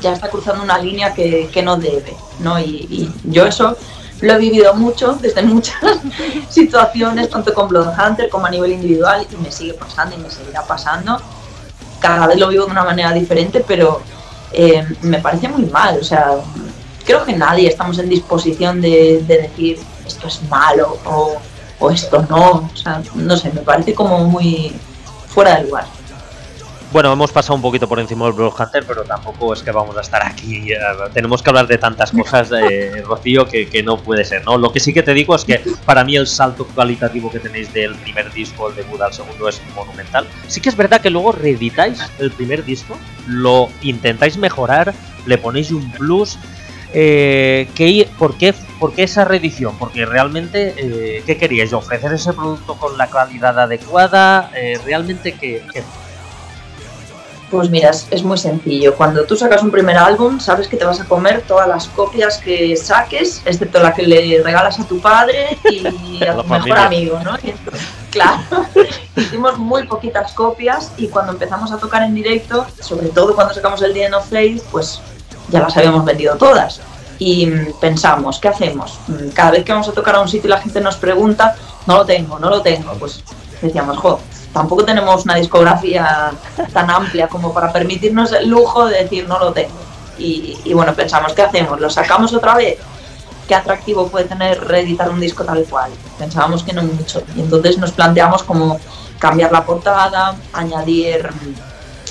ya está cruzando una línea que, no debe, ¿no? Y, yo eso lo he vivido mucho, desde *laughs* muchas situaciones, tanto con Bloodhunter como a nivel individual, y me sigue pasando y me seguirá pasando cada vez lo vivo de una manera diferente, pero eh, me parece muy mal. O sea, creo que nadie estamos en disposición de, decir esto es malo o, esto no. O sea, no sé, me parece como muy fuera de lugar. Bueno, hemos pasado un poquito por encima del Blood Hunter, pero tampoco es que vamos a estar aquí. Eh, tenemos que hablar de tantas cosas, eh, Rocío, que, no puede ser, ¿no? Lo que sí que te digo es que para mí el salto cualitativo que tenéis del primer disco al debut al segundo es monumental. Sí que es verdad que luego reeditáis el primer disco, lo intentáis mejorar, le ponéis un plus. Eh, ¿qué, por, qué, ¿Por qué esa reedición? Porque realmente, eh, ¿qué queríais? ¿Ofrecer ese producto con la calidad adecuada? Eh, ¿Realmente qué, qué pues mira, es muy sencillo. Cuando tú sacas un primer álbum, sabes que te vas a comer todas las copias que saques, excepto la que le regalas a tu padre y *laughs* a tu mejor amigo, ¿no? claro, *laughs* hicimos muy poquitas copias y cuando empezamos a tocar en directo, sobre todo cuando sacamos el Día of Faith, pues ya las habíamos vendido todas. Y pensamos, ¿qué hacemos? Cada vez que vamos a tocar a un sitio y la gente nos pregunta, no lo tengo, no lo tengo, pues decíamos, jo, tampoco tenemos una discografía tan amplia como para permitirnos el lujo de decir no lo tengo. Y, bueno, pensamos, ¿qué hacemos? ¿Lo sacamos otra vez? ¿Qué atractivo puede tener reeditar un disco tal cual? Pensábamos que no mucho. Y entonces nos planteamos como cambiar la portada, añadir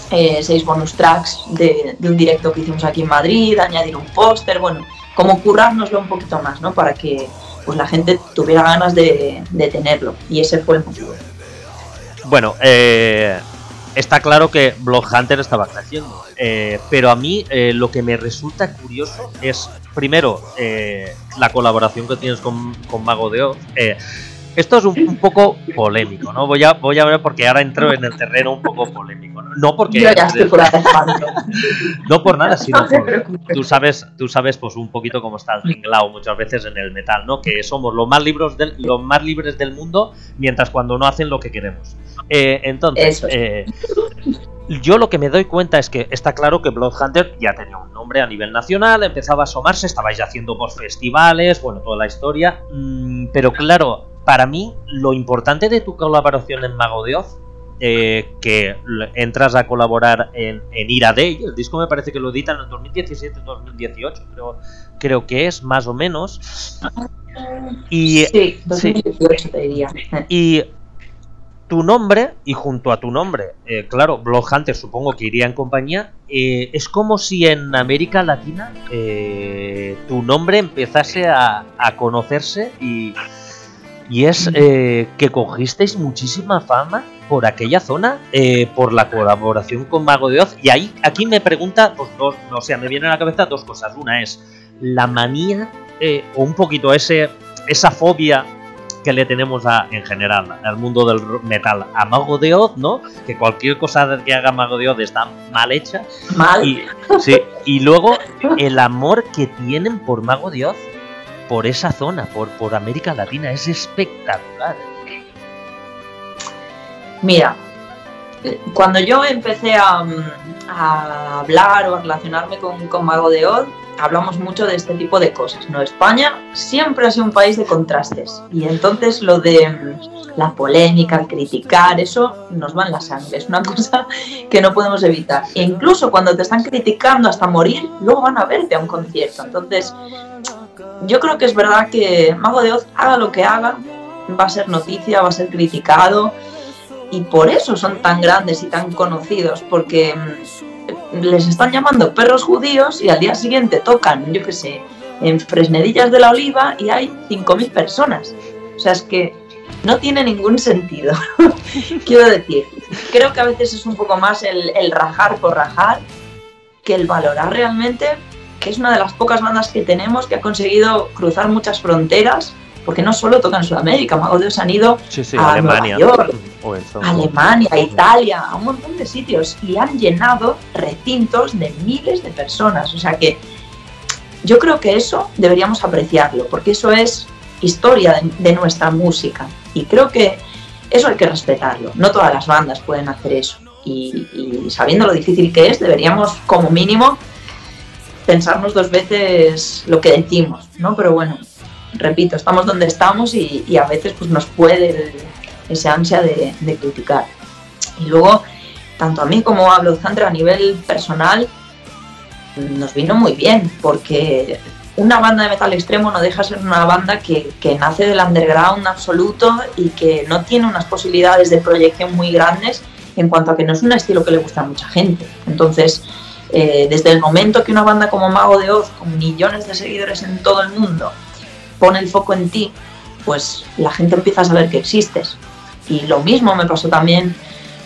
eh, seis bonus tracks de, un directo que hicimos aquí en Madrid, añadir un póster, bueno, como currárnoslo un poquito más, ¿no? Para que pues, la gente tuviera ganas de tenerlo. Y ese fue el motivo. Bueno, eh, está claro que Hunter estaba creciendo, eh, pero a mí eh, lo que me resulta curioso es, primero, la colaboración que tienes con, Mago de Oz. Esto es un, poco polémico, ¿no? Voy a, voy a ver porque ahora entro en el terreno un poco polémico. No, porque. Yo ya estoy de No por nada, *laughs* sino por. Tú sabes, tú sabes, pues un poquito cómo está el tinglao muchas veces en el metal, ¿no? Que somos los más, libros del, los más libres del mundo mientras cuando no hacen lo que queremos. Eh, entonces, eh, yo lo que me doy cuenta es que está claro que Bloodhunter ya tenía un nombre a nivel nacional, empezaba a asomarse, estabais haciendo por festivales, bueno, toda la historia. Mm, pero claro, para mí, lo importante de tu colaboración en Mago de Oz eh, que entras a colaborar en, en Ira Day. El disco me parece que lo editan en 2017-2018, creo, creo que es más o menos. Y, sí, 2018 te diría. Y tu nombre, y junto a tu nombre, eh, claro, Blood Hunter supongo que iría en compañía, eh, es como si en América Latina eh, tu nombre empezase a, conocerse y, y es que cogisteis muchísima fama por aquella zona, por la colaboración con Mago de Oz. Y ahí, aquí me pregunta, pues dos, o sea, me vienen a la cabeza dos cosas. Una es la manía, o un poquito ese, esa fobia que le tenemos a, en general al mundo del metal a Mago de Oz, ¿no? Que cualquier cosa que haga Mago de Oz está mal hecha. Mal. Y, sí, y luego el amor que tienen por Mago de Oz, por esa zona, por, por América Latina, es espectacular. Mira, cuando yo empecé a, a hablar o a relacionarme con, con Mago de Oz, hablamos mucho de este tipo de cosas. ¿no? España siempre ha sido un país de contrastes y entonces lo de mm, la polémica, el criticar, eso nos va en la sangre, es una *laughs* cosa que no podemos evitar. E incluso cuando te están criticando hasta morir, luego van a verte a un concierto. Entonces, yo creo que es verdad que Mago de Oz, haga lo que haga, va a ser noticia, va a ser criticado y por eso son tan grandes y tan conocidos, porque mm, les están llamando perros judíos y al día siguiente tocan, yo qué sé, en Fresnedillas de la Oliva y hay 5.000 personas. O sea, es que no tiene ningún sentido. *laughs* Quiero decir, creo que a veces es un poco más el, el, rajar por rajar que el valorar realmente que es una de las pocas bandas que tenemos que ha conseguido cruzar muchas fronteras porque no solo tocan en Sudamérica, Mago Dios han ido a Alemania, Nueva York, Alemania, Italia, a un montón de sitios y han llenado recintos de miles de personas. O sea que yo creo que eso deberíamos apreciarlo, porque eso es historia de, nuestra música y creo que eso hay que respetarlo. No todas las bandas pueden hacer eso y, y sabiendo lo difícil que es, deberíamos como mínimo pensarnos dos veces lo que decimos, ¿no? Pero bueno, repito, estamos donde estamos y, a veces pues, nos puede ese ansia de, criticar. Y luego, tanto a mí como a Bloodhunter a nivel personal, nos vino muy bien, porque una banda de metal extremo no deja de ser una banda que, que, nace del underground absoluto y que no tiene unas posibilidades de proyección muy grandes en cuanto a que no es un estilo que le gusta a mucha gente. Entonces, eh, desde el momento que una banda como Mago de Oz, con millones de seguidores en todo el mundo, pone el foco en ti, pues la gente empieza a saber que existes. Y lo mismo me pasó también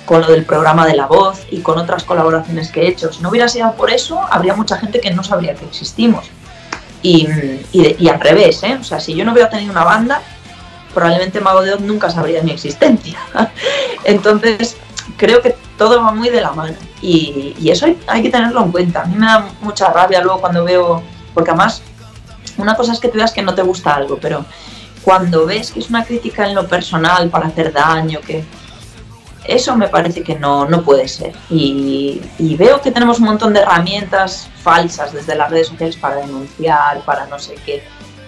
con lo del programa de la voz y con otras colaboraciones que he hecho. Si no hubiera sido por eso, habría mucha gente que no sabría que existimos. Y, al revés, ¿eh? O sea, si yo no hubiera tenido una banda, probablemente Mago de Oz nunca sabría mi existencia. *laughs* Entonces, creo que todo va muy de la mano. Y, y, eso hay, que tenerlo en cuenta. A mí me da mucha rabia luego cuando veo, porque además, una cosa es que tú veas que no te gusta algo, pero cuando ves que es una crítica en lo personal para hacer daño, que eso me parece que no, no puede ser. Y, veo que tenemos un montón de herramientas falsas desde las redes sociales para denunciar, para no sé qué,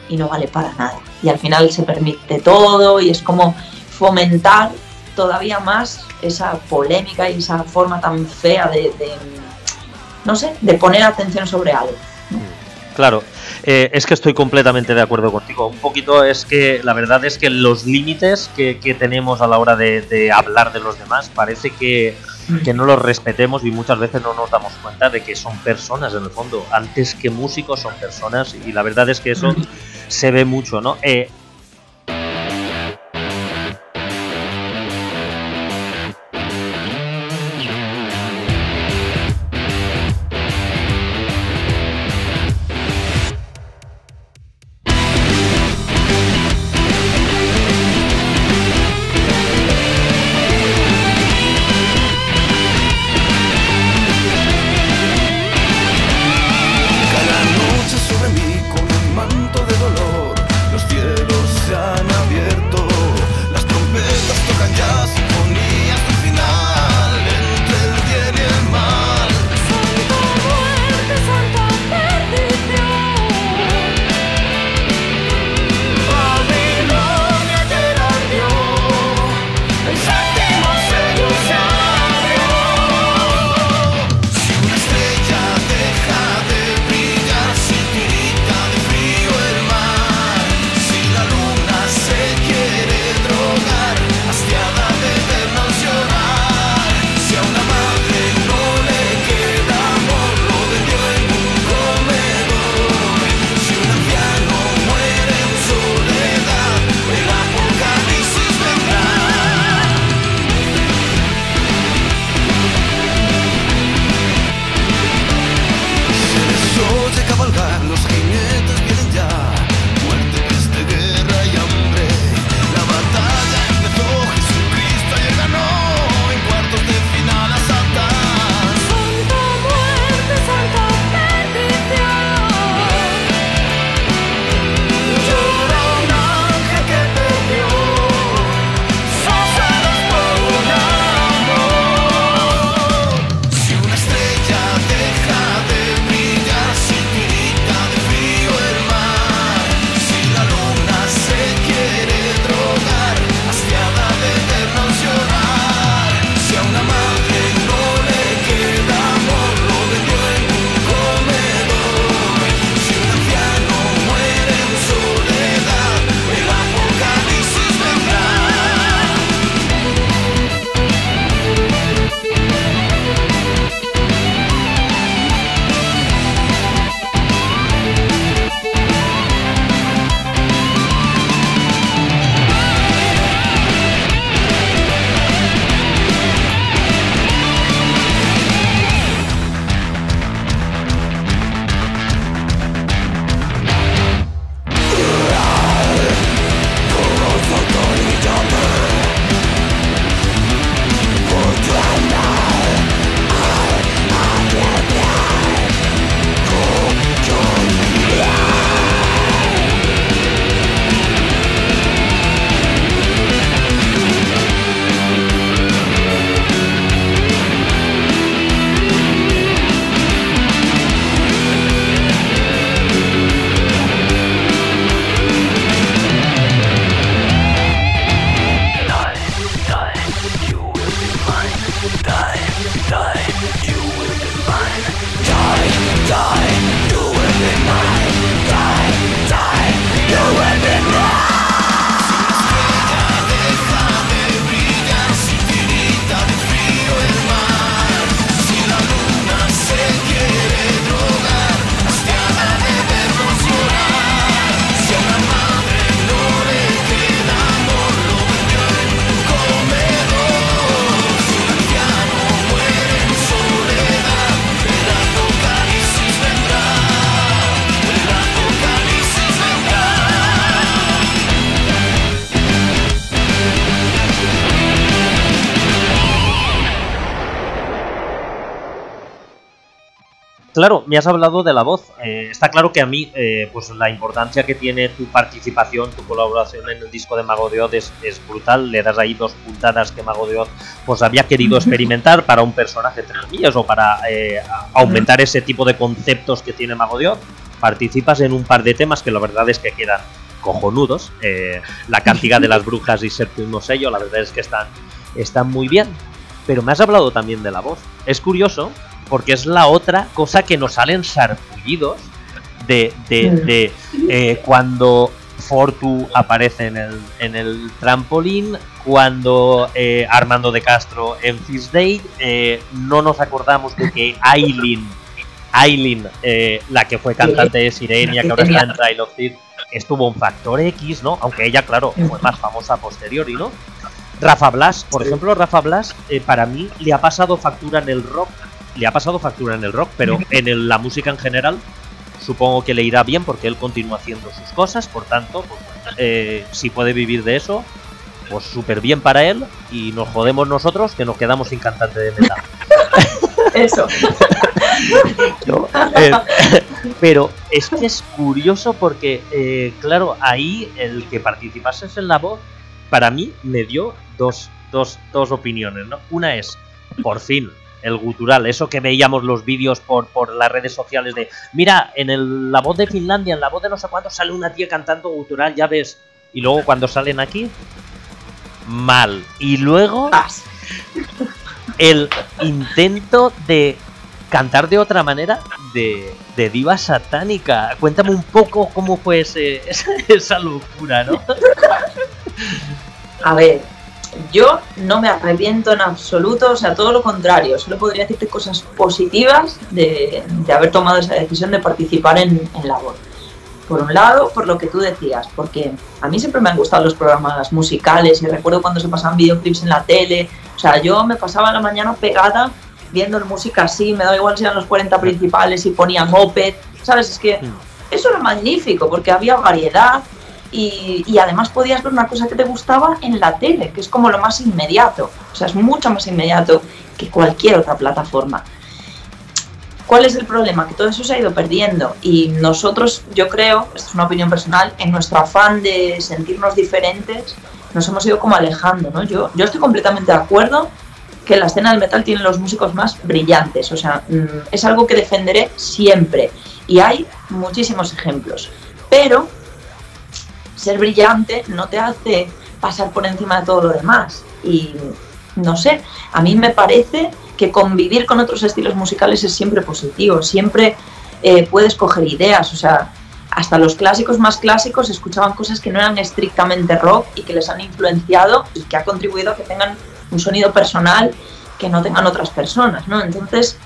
y no vale para nada. Y al final se permite todo y es como fomentar todavía más esa polémica y esa forma tan fea de, no sé, de poner atención sobre algo. Claro, eh, es que estoy completamente de acuerdo contigo. Un poquito es que la verdad es que los límites que, tenemos a la hora de, hablar de los demás parece que, no los respetemos y muchas veces no nos damos cuenta de que son personas en el fondo. Antes que músicos son personas y la verdad es que eso se ve mucho, ¿no? Eh, claro, me has hablado de la voz. Eh, está claro que a mí, eh, pues la importancia que tiene tu participación, tu colaboración en el disco de Mago de Oz es, brutal. Le das ahí dos puntadas que Mago de Oz pues había querido *laughs* experimentar para un personaje, entre comillas, o para eh, aumentar ese tipo de conceptos que tiene Mago de Oz. Participas en un par de temas que la verdad es que quedan cojonudos. la cantidad de las *laughs* brujas y Séptimo Sello, la verdad es que están, están muy bien. Pero me has hablado también de la voz. Es curioso porque es la otra cosa que nos salen sarpullidos de, de, de eh, cuando Fortu aparece en el, en el trampolín, cuando eh, Armando de Castro en Fist Day, eh, no nos acordamos de que Aileen, Aileen la que fue cantante de Sirenia, que ahora está en Trial of Teeth, estuvo un factor X, ¿no? Aunque ella, claro, fue más famosa a posteriori, ¿no? Rafa Blas, por ejemplo, Rafa Blas, para mí le ha pasado factura en el rock le ha pasado factura en el rock, pero en la música en general supongo que le irá bien porque él continúa haciendo sus cosas, por tanto, pues, eh, si puede vivir de eso, pues súper bien para él y nos jodemos nosotros que nos quedamos sin cantante de metal. *laughs* Eso. *laughs* Eh, pero es que es curioso porque, eh, claro, ahí el que participases en la voz, para mí me dio dos, dos, dos opiniones, ¿no? Una es, por fin, el gutural, eso que veíamos los vídeos por, por las redes sociales de, mira, en la voz de Finlandia, en la voz de no sé cuánto, sale una tía cantando gutural, ya ves. Y luego cuando salen aquí, mal. Y luego el intento de cantar de otra manera de, de diva satánica. Cuéntame un poco cómo fue ese, *laughs* esa locura, ¿no? A ver, yo no me arrepiento en absoluto, o sea, todo lo contrario, solo podría decirte cosas positivas de, haber tomado esa decisión de participar en, la voz. Por un lado, por lo que tú decías, porque a mí siempre me han gustado los programas musicales y recuerdo cuando se pasaban videoclips en la tele, o sea, yo me pasaba la mañana pegada viendo música así, me da igual si eran los 40 principales y ponían Oped, ¿sabes? Es que mm. eso era magnífico porque había variedad, y, además podías ver una cosa que te gustaba en la tele, que es como lo más inmediato, o sea, es mucho más inmediato que cualquier otra plataforma. ¿Cuál es el problema? Que todo eso se ha ido perdiendo y nosotros, yo creo, esta es una opinión personal, en nuestro afán de sentirnos diferentes, nos hemos ido como alejando, ¿no? Yo, yo estoy completamente de acuerdo que la escena del metal tiene los músicos más brillantes, o sea, mm, es algo que defenderé siempre y hay muchísimos ejemplos, pero ser brillante no te hace pasar por encima de todo lo demás. Y no sé, a mí me parece que convivir con otros estilos musicales es siempre positivo, siempre eh, puedes coger ideas, o sea, hasta los clásicos más clásicos escuchaban cosas que no eran estrictamente rock y que les han influenciado y que ha contribuido a que tengan un sonido personal que no tengan otras personas, ¿no? Entonces,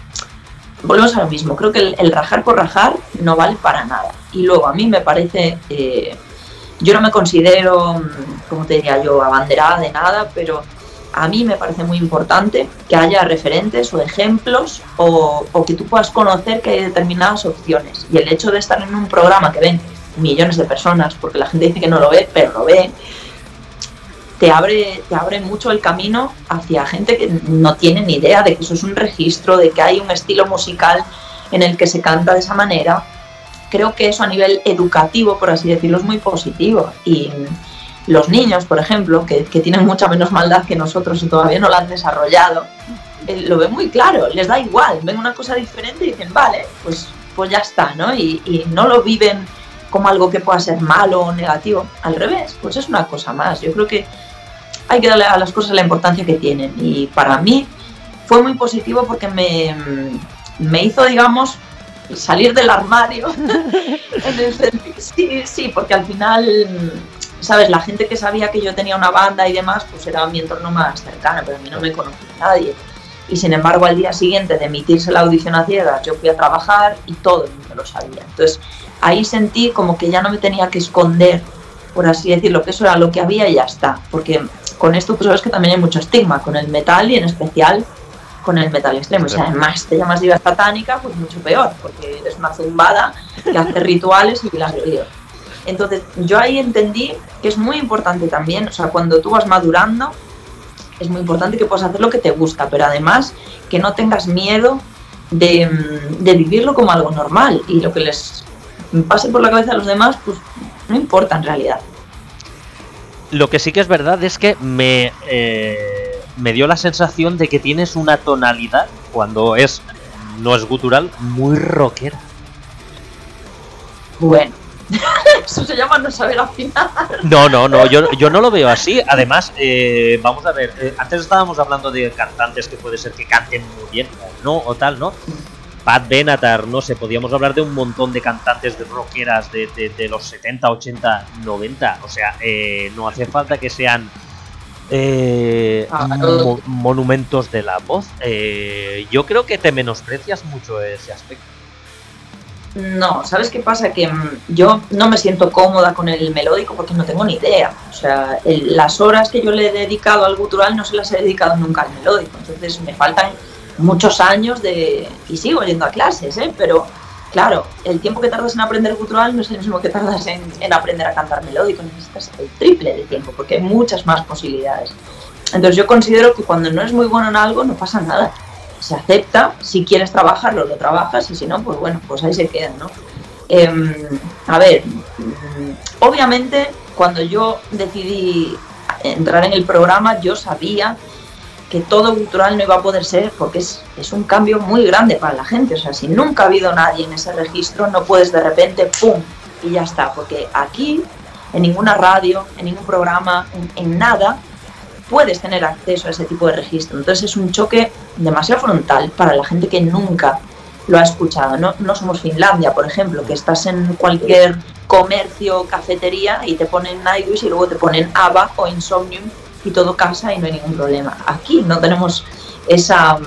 volvemos a lo mismo, creo que el, rajar por rajar no vale para nada. Y luego a mí me parece eh, yo no me considero, como te diría yo, abanderada de nada, pero a mí me parece muy importante que haya referentes o ejemplos o, que tú puedas conocer que hay determinadas opciones. Y el hecho de estar en un programa que ven millones de personas, porque la gente dice que no lo ve, pero lo ve, te abre, te abre mucho el camino hacia gente que no tiene ni idea de que eso es un registro, de que hay un estilo musical en el que se canta de esa manera creo que eso a nivel educativo, por así decirlo, es muy positivo. Y los niños, por ejemplo, que, tienen mucha menos maldad que nosotros y todavía no la han desarrollado, eh, lo ven muy claro, les da igual, ven una cosa diferente y dicen, vale, pues, pues ya está, ¿no? Y, y no lo viven como algo que pueda ser malo o negativo. Al revés, pues es una cosa más. Yo creo que hay que darle a las cosas la importancia que tienen. Y para mí fue muy positivo porque me, me hizo, digamos, salir del armario. *laughs* sí, sí, porque al final, ¿sabes? La gente que sabía que yo tenía una banda y demás, pues era mi entorno más cercano, pero a mí no me conocía nadie. Y sin embargo, al día siguiente de emitirse la audición a ciegas, yo fui a trabajar y todo el mundo lo sabía. Entonces, ahí sentí como que ya no me tenía que esconder, por así decirlo, que eso era lo que había y ya está. Porque con esto tú sabes que también hay mucho estigma, con el metal y en especial con el metal extremo. Y si además te llamas diva satánica, pues mucho peor, porque eres una zumbada que hace rituales y las Dios. Entonces, yo ahí entendí que es muy importante también, o sea, cuando tú vas madurando, es muy importante que puedas hacer lo que te gusta, pero además que no tengas miedo de, de vivirlo como algo normal y lo que les pase por la cabeza a los demás, pues no importa en realidad. Lo que sí que es verdad es que me, eh, me dio la sensación de que tienes una tonalidad, cuando es no es gutural, muy rockera. Bueno, *laughs* eso se llama no saber afinar. No, no, no, yo, yo no lo veo así. Además, eh, vamos a ver, eh, antes estábamos hablando de cantantes que puede ser que canten muy bien, ¿no? O tal, ¿no? Pat Benatar, no sé, podíamos hablar de un montón de cantantes de rockeras de, de, de los 70, 80, 90. O sea, eh, no hace falta que sean eh, Ah, mo- monumentos de la voz. Eh, yo creo que te menosprecias mucho ese aspecto. No, ¿sabes qué pasa? Que mm, yo no me siento cómoda con el melódico porque no tengo ni idea. O sea, el- las horas que yo le he dedicado al gutural no se las he dedicado nunca al melódico. Entonces me faltan muchos años de... Y sigo yendo a clases, ¿eh? Pero claro, el tiempo que tardas en aprender gutural no es el mismo que tardas en, en aprender a cantar melódico. Necesitas el triple de tiempo porque hay muchas más posibilidades. Entonces yo considero que cuando no es muy bueno en algo no pasa nada. Se acepta, si quieres trabajarlo lo trabajas y si no, pues bueno, pues ahí se queda, ¿no? Em, a ver, mm, obviamente cuando yo decidí entrar en el programa yo sabía que todo cultural no iba a poder ser porque es, es un cambio muy grande para la gente. O sea, si nunca ha habido nadie en ese registro, no puedes de repente, ¡pum! y ya está. Porque aquí, en ninguna radio, en ningún programa, en, nada, puedes tener acceso a ese tipo de registro. Entonces es un choque demasiado frontal para la gente que nunca lo ha escuchado. No, no somos Finlandia, por ejemplo, que estás en cualquier comercio, cafetería y te ponen Nightwish y luego te ponen ABBA o Insomnium y todo casa y no hay ningún problema. Aquí no tenemos esa mm,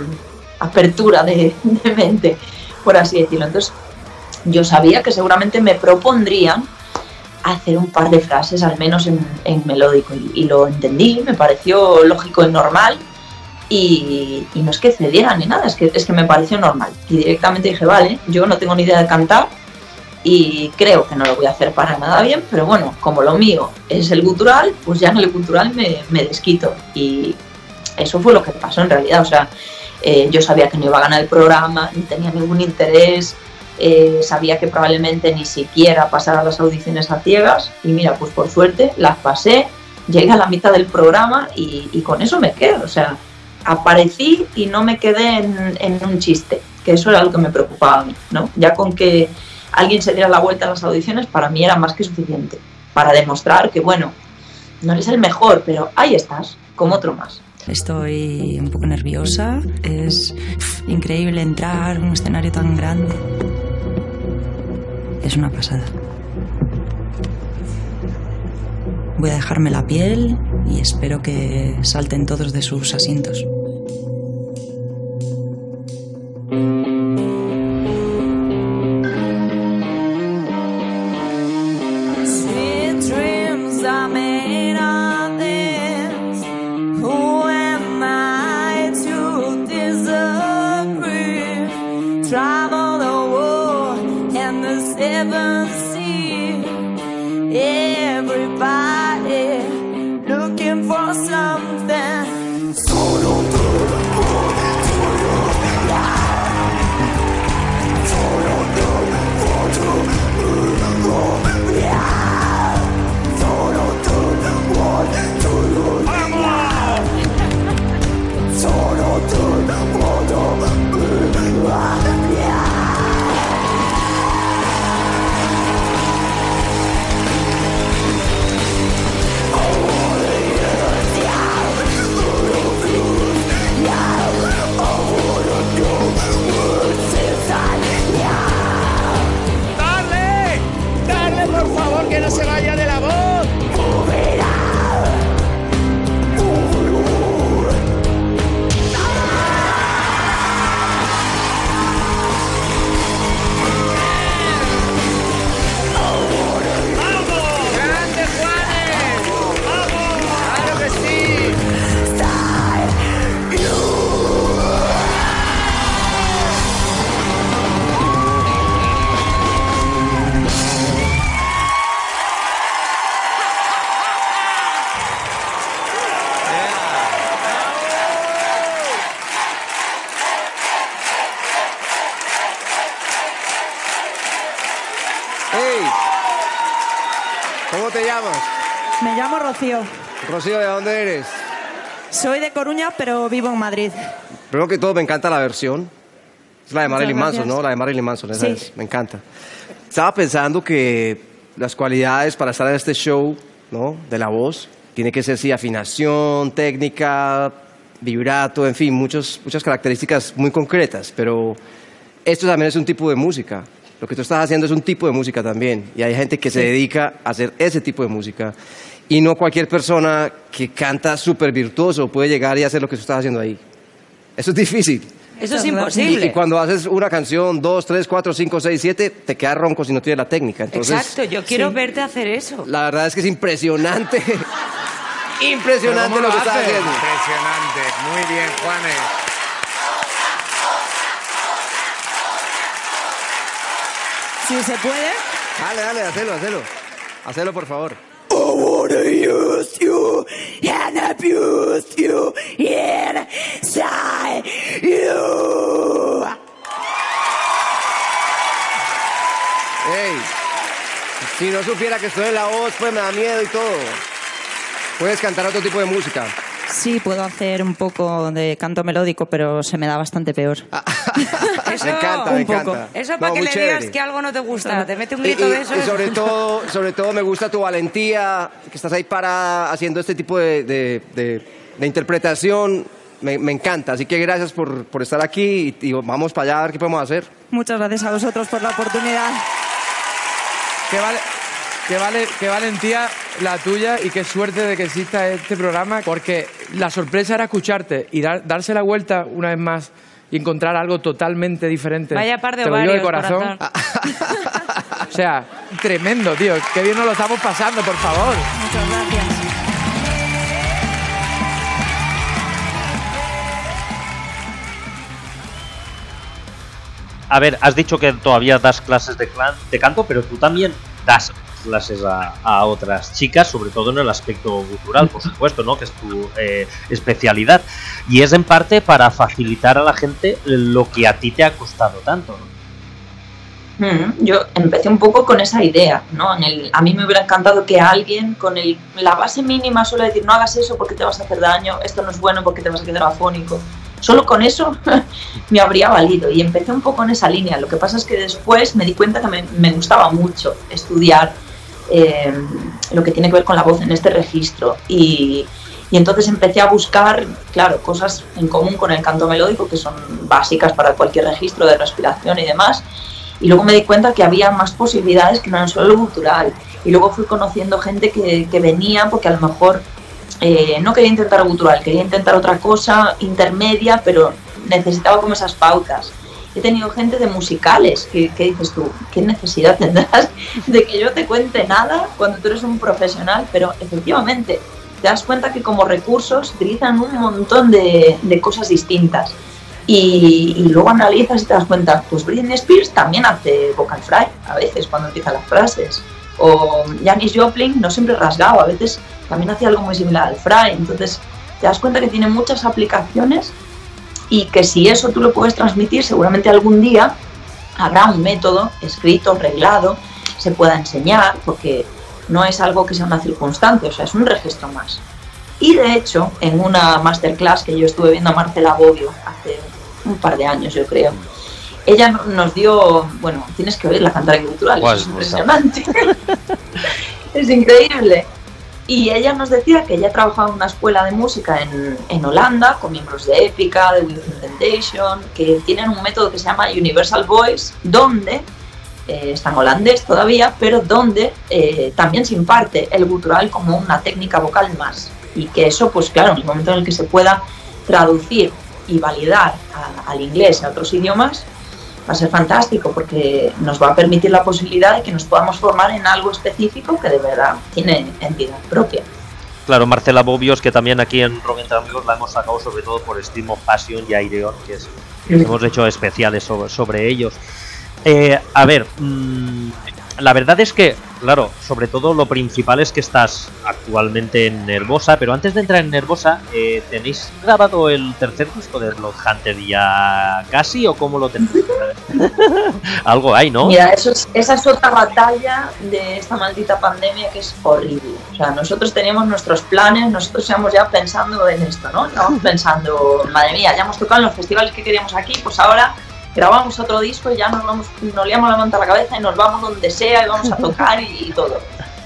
apertura *laughs* de, mente, por así decirlo. Entonces yo sabía que seguramente me propondrían hacer un par de frases al menos en, melódico y, lo entendí, me pareció lógico y normal y, y no es que cediera ni nada, es que, es que me pareció normal y directamente dije, vale, yo no tengo ni idea de cantar y creo que no lo voy a hacer para nada bien, pero bueno, como lo mío es el gutural, pues ya en el gutural me, me desquito y eso fue lo que pasó en realidad, o sea, eh, yo sabía que no iba a ganar el programa, ni tenía ningún interés, eh, sabía que probablemente ni siquiera pasara las audiciones a ciegas y mira, pues por suerte las pasé, llegué a la mitad del programa y, y con eso me quedo, o sea, aparecí y no me quedé en, en, un chiste, que eso era lo que me preocupaba a mí, ¿no? Ya con que alguien se diera la vuelta a las audiciones para mí era más que suficiente, para demostrar que, bueno, no eres el mejor, pero ahí estás, como otro más. Estoy un poco nerviosa. Es increíble entrar en un escenario tan grande. Es una pasada. Voy a dejarme la piel y espero que salten todos de sus asientos. Coruña, pero vivo en Madrid. Primero que todo, me encanta la versión. Es la de Marilyn Manson. ¿no? La de Marilyn Manson, esa Sí. es. Me encanta. Estaba pensando que las cualidades para estar en este show, ¿no? De la voz, tiene que ser, sí, afinación, técnica, vibrato, en fin, muchos, muchas características muy concretas, pero esto también es un tipo de música. Lo que tú estás haciendo es un tipo de música también. Y hay gente que se dedica a hacer ese tipo de música. Y no cualquier persona que canta súper virtuoso puede llegar y hacer lo que tú estás haciendo ahí. Eso es difícil. Eso es gracias. Y, imposible. y cuando haces una canción, dos, tres, cuatro, cinco, seis, siete, te quedas ronco si no tienes la técnica. Entonces, Exacto, yo quiero verte hacer eso. la verdad es que es impresionante. *laughs* impresionante lo que estás haciendo. Impresionante. Muy bien, Juanes. Si se puede. Dale, dale, hacelo, hacelo. Hacelo, por favor. Ey, si no supiera que estoy en la voz, pues me da miedo y todo. Puedes cantar otro tipo de música. Sí, puedo hacer un poco de canto melódico, pero se me da bastante peor. *laughs* Eso, me encanta, un me poco. encanta. Eso No, para que le chévere. digas que algo no te gusta. Te mete un grito y- de eso. y sobre todo, sobre todo me gusta tu valentía, que estás ahí para haciendo este tipo de, de- de- de interpretación. Me, me encanta, así que gracias por, por estar aquí y, y vamos para allá a ver qué podemos hacer. Muchas gracias a vosotros por la oportunidad. Qué, vale, qué, vale, qué valentía la tuya y qué suerte de que exista este programa, porque la sorpresa era escucharte y dar- darse la vuelta una vez más y encontrar algo totalmente diferente. Vaya par de Te lo digo de ovarios, corazón. corazón. *laughs* O sea, tremendo, tío. Qué bien nos lo estamos pasando, por favor. Muchas gracias. A ver, has dicho que todavía das clases de, clan- de canto, pero tú también das clases a, otras chicas, sobre todo en el aspecto cultural, por supuesto, ¿no? Que es tu eh, especialidad. Y es en parte para facilitar a la gente lo que a ti te ha costado tanto, ¿no? Mm, Yo empecé un poco con esa idea, ¿no? A mí me hubiera encantado que alguien con el, la base mínima suele decir no hagas eso porque te vas a hacer daño, esto no es bueno porque te vas a quedar afónico. Solo con eso *laughs* me habría valido y empecé un poco en esa línea. Lo que pasa es que después me di cuenta que me, me gustaba mucho estudiar eh, lo que tiene que ver con la voz en este registro y, y entonces empecé a buscar, claro, cosas en común con el canto melódico que son básicas para cualquier registro de respiración y demás. Y luego me di cuenta que había más posibilidades que no eran solo lo gutural. Y luego fui conociendo gente que, que venía porque a lo mejor eh, no quería intentar gutural, quería intentar otra cosa intermedia, pero necesitaba como esas pautas. He tenido gente de musicales que, que dices tú, ¿qué necesidad tendrás de que yo te cuente nada cuando tú eres un profesional? Pero efectivamente, te das cuenta que como recursos utilizan un montón de, de cosas distintas. Y, y luego analizas y te das cuenta, pues Britney Spears también hace vocal fry a veces cuando empieza las frases. O Janis Joplin no siempre rasgaba, a veces también hacía algo muy similar al fry. Entonces te das cuenta que tiene muchas aplicaciones y que si eso tú lo puedes transmitir, seguramente algún día habrá un método escrito, reglado, se pueda enseñar, porque no es algo que sea una circunstancia, o sea, es un registro más. Y de hecho, en una masterclass que yo estuve viendo a Marcela Bobbio hace un par de años, yo creo, ella no- nos dio, bueno, tienes que oírla cantar en cultural, es impresionante. *laughs* es increíble. Y ella nos decía que ella trabajaba en una escuela de música en, en Holanda con miembros de Épica, de Within Temptation, que tienen un método que se llama Universal Voice, donde eh, está en holandés todavía, pero donde eh, también se imparte el gutural como una técnica vocal más. Y que eso, pues claro, en el momento en el que se pueda traducir y validar al inglés y a otros idiomas, va a ser fantástico porque nos va a permitir la posibilidad de que nos podamos formar en algo específico que de verdad tiene entidad propia. Claro, Marcela Bobios, que también aquí en Rock Entre Amigos la hemos sacado sobre todo por Stream of Passion y Aireon, que es, hemos hecho especiales sobre, sobre ellos. Eh, a ver, mm, la verdad es que claro, sobre todo lo principal es que estás actualmente en Nervosa, pero antes de entrar en Nervosa, eh, ¿tenéis grabado el tercer disco de Bloodhunter ya casi o cómo lo tenéis? *laughs* Algo hay, ¿no? Mira, eso es- esa es otra batalla de esta maldita pandemia que es horrible. O sea, nosotros teníamos nuestros planes, nosotros íbamos ya pensando en esto, ¿no? Estábamos pensando, madre mía, ya hemos tocado en los festivales que queríamos aquí, pues ahora grabamos otro disco y ya nos vamos, nos liamos la manta a la cabeza y nos vamos donde sea y vamos a *laughs* tocar y, y todo.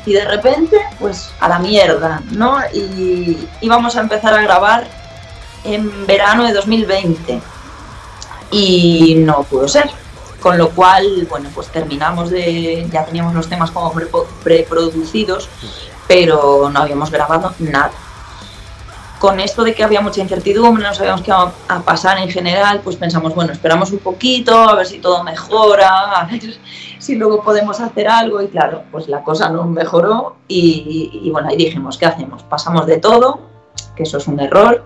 Y de repente, pues a la mierda, ¿no? Y íbamos a empezar a grabar en verano de 2020 y no pudo ser. Con lo cual, bueno, pues terminamos de. Ya teníamos los temas como preproducidos, pero no habíamos grabado nada. Con esto de que había mucha incertidumbre, no sabíamos qué iba a pasar en general, pues pensamos, bueno, esperamos un poquito, a ver si todo mejora, a ver *laughs* si luego podemos hacer algo. Y claro, pues la cosa no mejoró. Y, y bueno, ahí dijimos, ¿qué hacemos? Pasamos de todo, que eso es un error,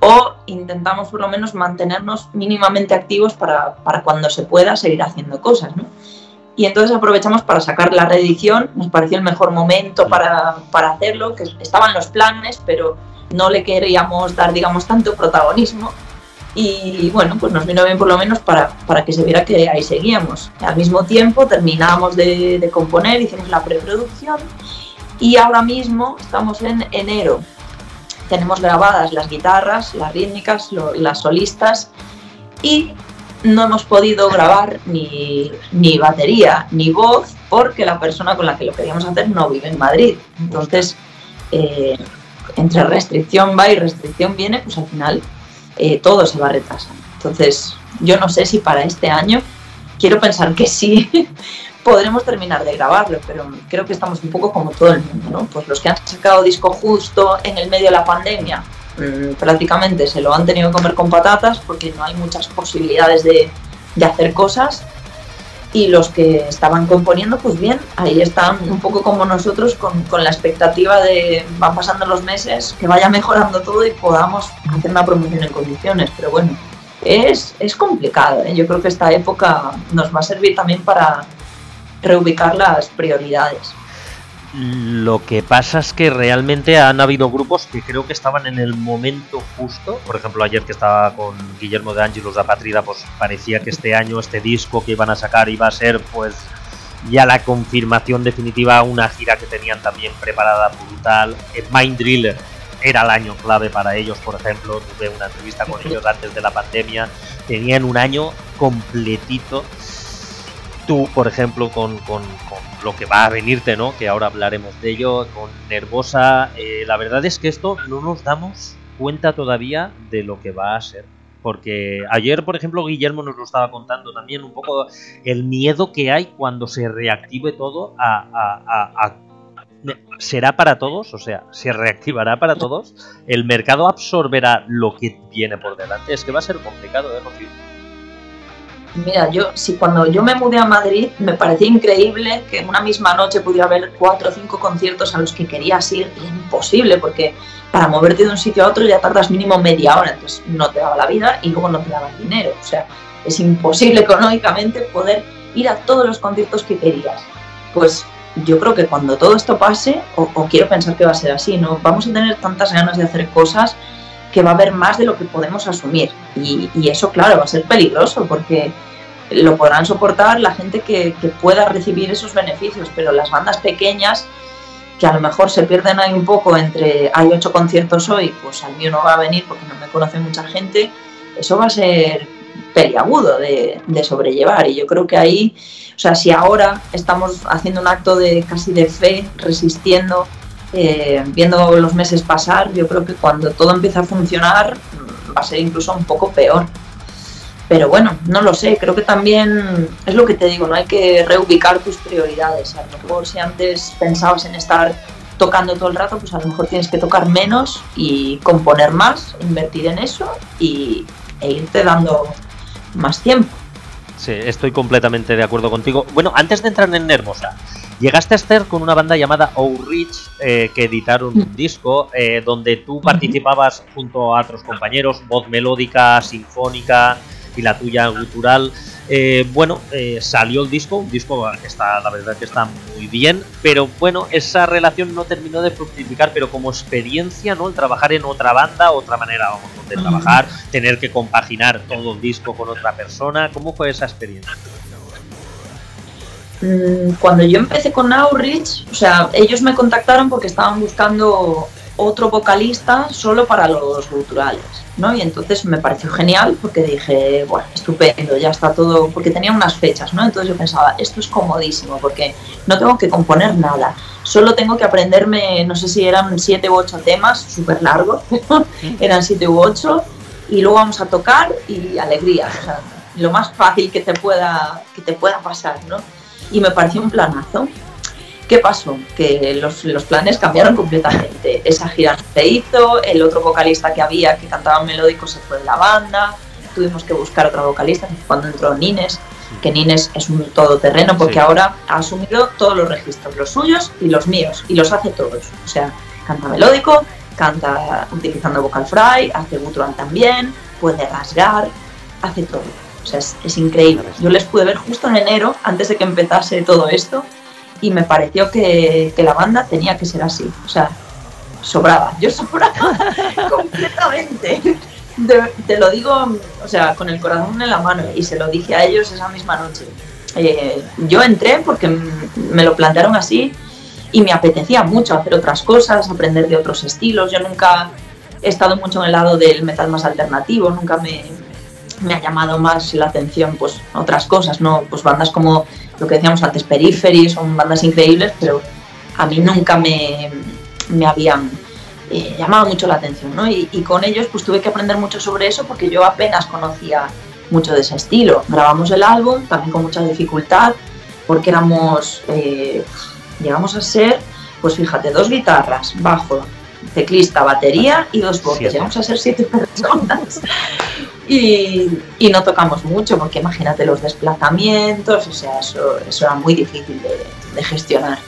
o intentamos por lo menos mantenernos mínimamente activos para, para cuando se pueda seguir haciendo cosas, ¿no? Y entonces aprovechamos para sacar la reedición, nos pareció el mejor momento para, para hacerlo, que estaban los planes, pero no le queríamos dar, digamos, tanto protagonismo. Y bueno, pues nos vino bien por lo menos para, para que se viera que ahí seguíamos. Al mismo tiempo terminamos de, de componer, hicimos la preproducción y ahora mismo estamos en enero tenemos grabadas las guitarras, las rítmicas, lo- las solistas y no hemos podido grabar ni, ni batería ni voz porque la persona con la que lo queríamos hacer no vive en Madrid. Entonces, eh, entre restricción va y restricción viene, pues al final eh, todo se va retrasando. Entonces, yo no sé si para este año, quiero pensar que sí, *laughs* podremos terminar de grabarlo, pero creo que estamos un poco como todo el mundo, ¿no? Pues los que han sacado disco justo en el medio de la pandemia, mm, prácticamente se lo han tenido que comer con patatas porque no hay muchas posibilidades de, de hacer cosas. Y los que estaban componiendo, pues bien, ahí están un poco como nosotros con, con la expectativa de van pasando los meses, que vaya mejorando todo y podamos hacer una promoción en condiciones. Pero bueno, es, es complicado. ¿eh? Yo creo que esta época nos va a servir también para reubicar las prioridades. Lo que pasa es que realmente han habido grupos que creo que estaban en el momento justo. Por ejemplo, ayer que estaba con Guillermo de Ángelos Apatrida, pues parecía que este año, este disco que iban a sacar iba a ser pues ya la confirmación definitiva, una gira que tenían también preparada brutal. Eh, Mind Driller era el año clave para ellos, por ejemplo. Tuve una entrevista con ellos antes de la pandemia. Tenían un año completito tú, por ejemplo, con, con- lo que va a venirte, ¿no? Que ahora hablaremos de ello, con Nervosa, eh, la verdad es que esto no nos damos cuenta todavía de lo que va a ser. Porque ayer, por ejemplo, Guillermo nos lo estaba contando también un poco el miedo que hay cuando se reactive todo a, a- a- a- ¿Será para todos? O sea, ¿se reactivará para todos? ¿El mercado absorberá lo que viene por delante? Es que va a ser complicado, ¿eh, Rocío? Mira, yo si cuando yo me mudé a Madrid me parecía increíble que en una misma noche pudiera haber cuatro o cinco conciertos a los que querías ir. Imposible porque para moverte de un sitio a otro ya tardas mínimo media hora, entonces no te daba la vida y luego no te daba el dinero. O sea, es imposible *laughs* económicamente poder ir a todos los conciertos que querías. Pues yo creo que cuando todo esto pase, o, o quiero pensar que va a ser así, ¿no? Vamos a tener tantas ganas de hacer cosas que va a haber más de lo que podemos asumir. Y, y eso, claro, va a ser peligroso porque lo podrán soportar la gente que, que pueda recibir esos beneficios, pero las bandas pequeñas que a lo mejor se pierden ahí un poco entre hay ocho conciertos hoy, pues al mío no va a venir porque no me conoce mucha gente, eso va a ser peliagudo de, de sobrellevar. Y yo creo que ahí, o sea, si ahora estamos haciendo un acto de casi de fe, resistiendo, eh, viendo los meses pasar, yo creo que cuando todo empieza a funcionar mm, va a ser incluso un poco peor. Pero bueno, no lo sé, creo que también es lo que te digo, no hay que reubicar tus prioridades. A lo mejor si antes pensabas en estar tocando todo el rato, pues a lo mejor tienes que tocar menos y componer más, invertir en eso y, e irte dando más tiempo. Sí, estoy completamente de acuerdo contigo. Bueno, antes de entrar en Nervosa, llegaste a estar con una banda llamada Outreach eh, que editaron un disco eh, donde tú participabas junto a otros compañeros, voz melódica, sinfónica y la tuya gutural. Eh, bueno, eh, salió el disco, un disco que está, la verdad que está muy bien, pero bueno, esa relación no terminó de fructificar, pero como experiencia, ¿no? El trabajar en otra banda, otra manera vamos, de trabajar, tener que compaginar todo el disco con otra persona, ¿cómo fue esa experiencia? Mm, Cuando yo empecé con Outreach, o sea, ellos me contactaron porque estaban buscando otro vocalista solo para los culturales, ¿no? Y entonces me pareció genial porque dije, bueno, estupendo, ya está todo, porque tenía unas fechas, ¿no? Entonces yo pensaba, esto es comodísimo porque no tengo que componer nada, solo tengo que aprenderme, no sé si eran siete u ocho temas, súper largos, *laughs* eran siete u ocho, y luego vamos a tocar y alegría, o sea, lo más fácil que te pueda, que te pueda pasar, ¿no? Y me pareció un planazo. ¿Qué pasó? Que los, los planes cambiaron completamente. Esa gira no se hizo, el otro vocalista que había que cantaba melódico se fue de la banda, tuvimos que buscar otra vocalista, cuando entró Nines, que Nines es un todoterreno porque Sí. ahora ha asumido todos los registros, los suyos y los míos, y los hace todos. O sea, canta melódico, canta utilizando vocal fry, hace gutural también, puede rasgar, hace todo. O sea, es, es increíble. Yo les pude ver justo en enero, antes de que empezase todo esto, y me pareció que, que la banda tenía que ser así. O sea, sobraba. Yo sobraba *laughs* completamente. De- te lo digo, o sea, con el corazón en la mano, y se lo dije a ellos esa misma noche. Eh, yo entré porque me lo plantearon así y me apetecía mucho hacer otras cosas, aprender de otros estilos. Yo nunca he estado mucho en el lado del metal más alternativo, nunca me, me ha llamado más la atención pues otras cosas, ¿no? Pues bandas como lo que decíamos antes, Periphery, son bandas increíbles, pero a mí nunca me, me habían eh, llamado mucho la atención, ¿no? Y, con ellos pues tuve que aprender mucho sobre eso porque yo apenas conocía mucho de ese estilo. Grabamos el álbum también con mucha dificultad porque éramos, eh, llegamos a ser, pues fíjate, dos guitarras, bajo, teclista, batería y dos voces. Siete. Llegamos a ser siete personas. Y, y no tocamos mucho porque imagínate los desplazamientos, o sea, eso, eso era muy difícil de, de gestionar.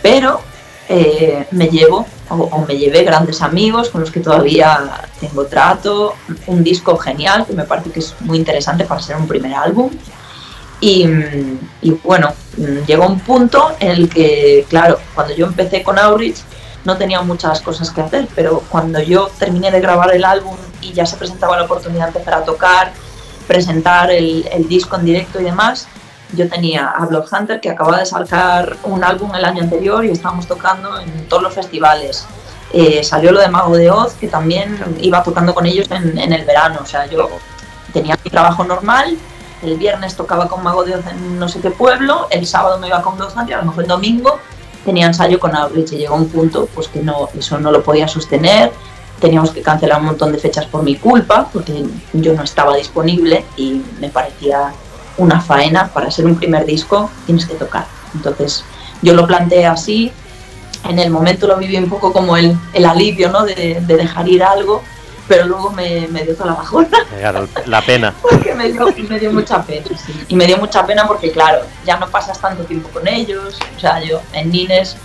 Pero eh, me llevo o, o me llevé grandes amigos con los que todavía tengo trato, un disco genial que me parece que es muy interesante para ser un primer álbum. Y, y bueno, llegó un punto en el que, claro, cuando yo empecé con Outreach no tenía muchas cosas que hacer, pero cuando yo terminé de grabar el álbum y ya se presentaba la oportunidad de empezar tocar, presentar el, disco en directo y demás, yo tenía a Bloodhunter que acababa de sacar un álbum el año anterior y estábamos tocando en todos los festivales. Eh, salió lo de Mago de Oz, que también iba tocando con ellos en, el verano. O sea, yo tenía mi trabajo normal, el viernes tocaba con Mago de Oz en no sé qué pueblo, el sábado me iba con Bloodhunter, y a lo mejor el domingo tenía ensayo con Outreach y llegó un punto pues que no, eso no lo podía sostener. Teníamos que cancelar un montón de fechas por mi culpa, porque yo no estaba disponible y me parecía una faena para ser un primer disco, tienes que tocar. Entonces yo lo planteé así, en el momento lo viví un poco como el, alivio ¿no? de, de dejar ir algo, pero luego me, me dio toda la bajona Claro, la pena. *laughs* porque me dio, me dio mucha pena. sí. Y me dio mucha pena porque, claro, ya no pasas tanto tiempo con ellos. O sea, yo en Nines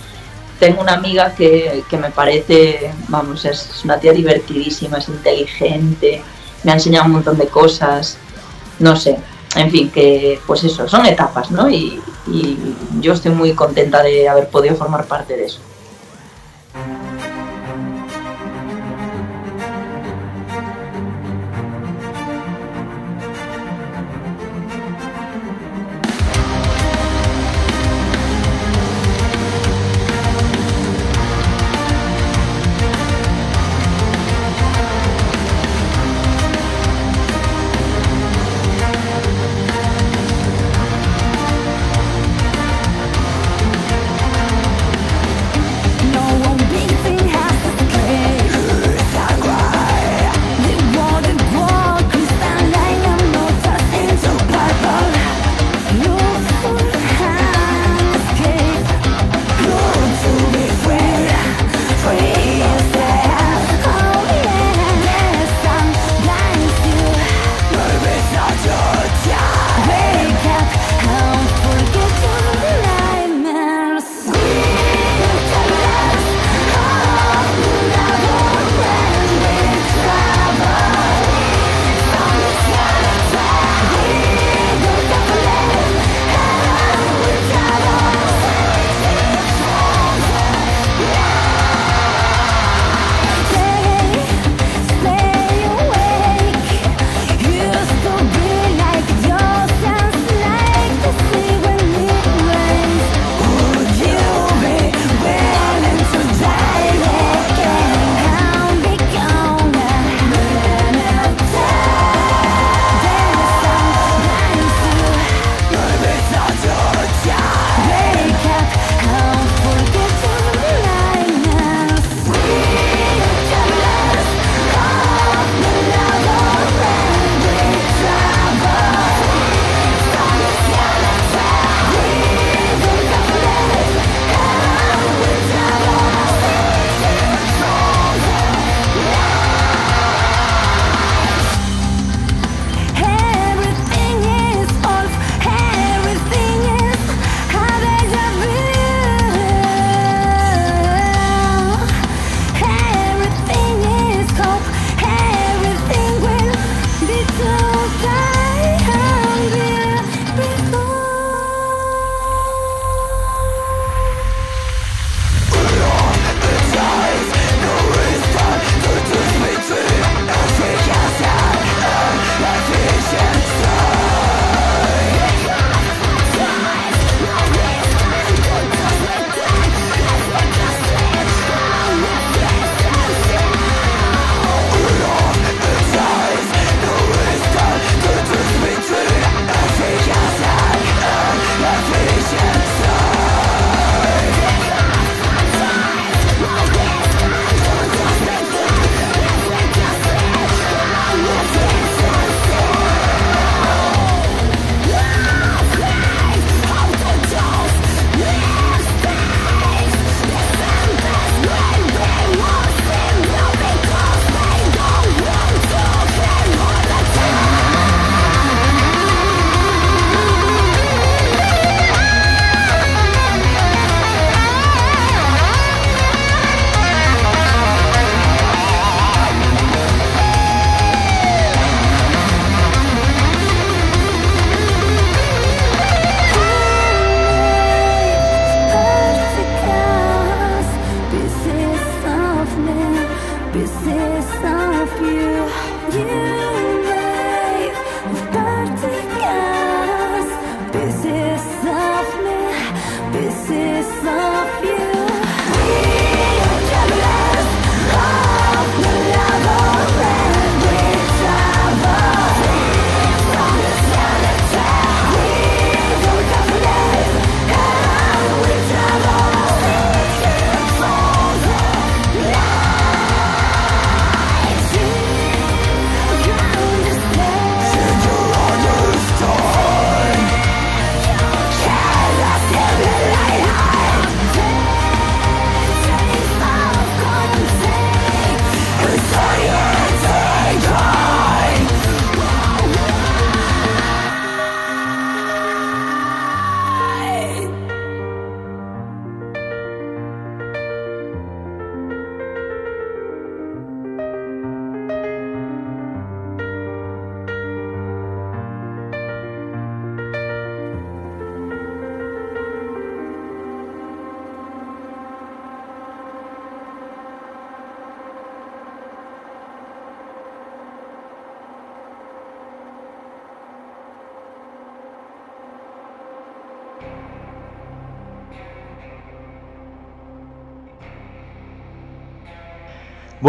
tengo una amiga que, que me parece, vamos, es una tía divertidísima, es inteligente, me ha enseñado un montón de cosas. No sé, en fin, que pues eso, son etapas, ¿no? Y, y yo estoy muy contenta de haber podido formar parte de eso.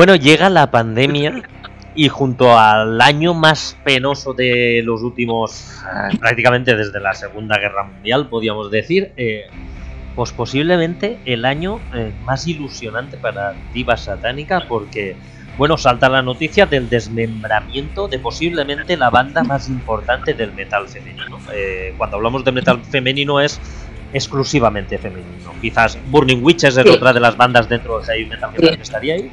Bueno, llega la pandemia y junto al año más penoso de los últimos, eh, prácticamente desde la Segunda Guerra Mundial, podríamos decir, eh, pues posiblemente el año eh, más ilusionante para Diva Satánica porque, bueno, salta la noticia del desmembramiento de posiblemente la banda más importante del metal femenino. Eh, cuando hablamos de metal femenino es exclusivamente femenino. Quizás Burning Witches es Sí. otra de las bandas dentro de heavy metal que Sí. estaría ahí.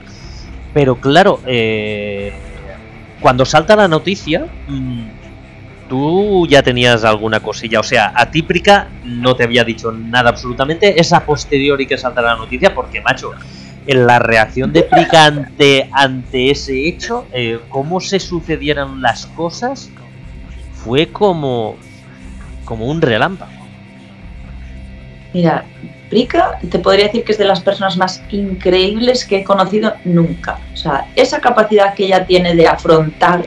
Pero claro, eh, cuando salta la noticia, mm, tú ya tenías alguna cosilla. O sea, a ti, Prica, no te había dicho nada absolutamente. Es a posteriori que salta la noticia, porque, macho, en la reacción de Prica ante, ante ese hecho, eh, cómo se sucedieron las cosas, fue como, como un relámpago. Mira, Te podría decir que es de las personas más increíbles que he conocido nunca. O sea, esa capacidad que ella tiene de afrontar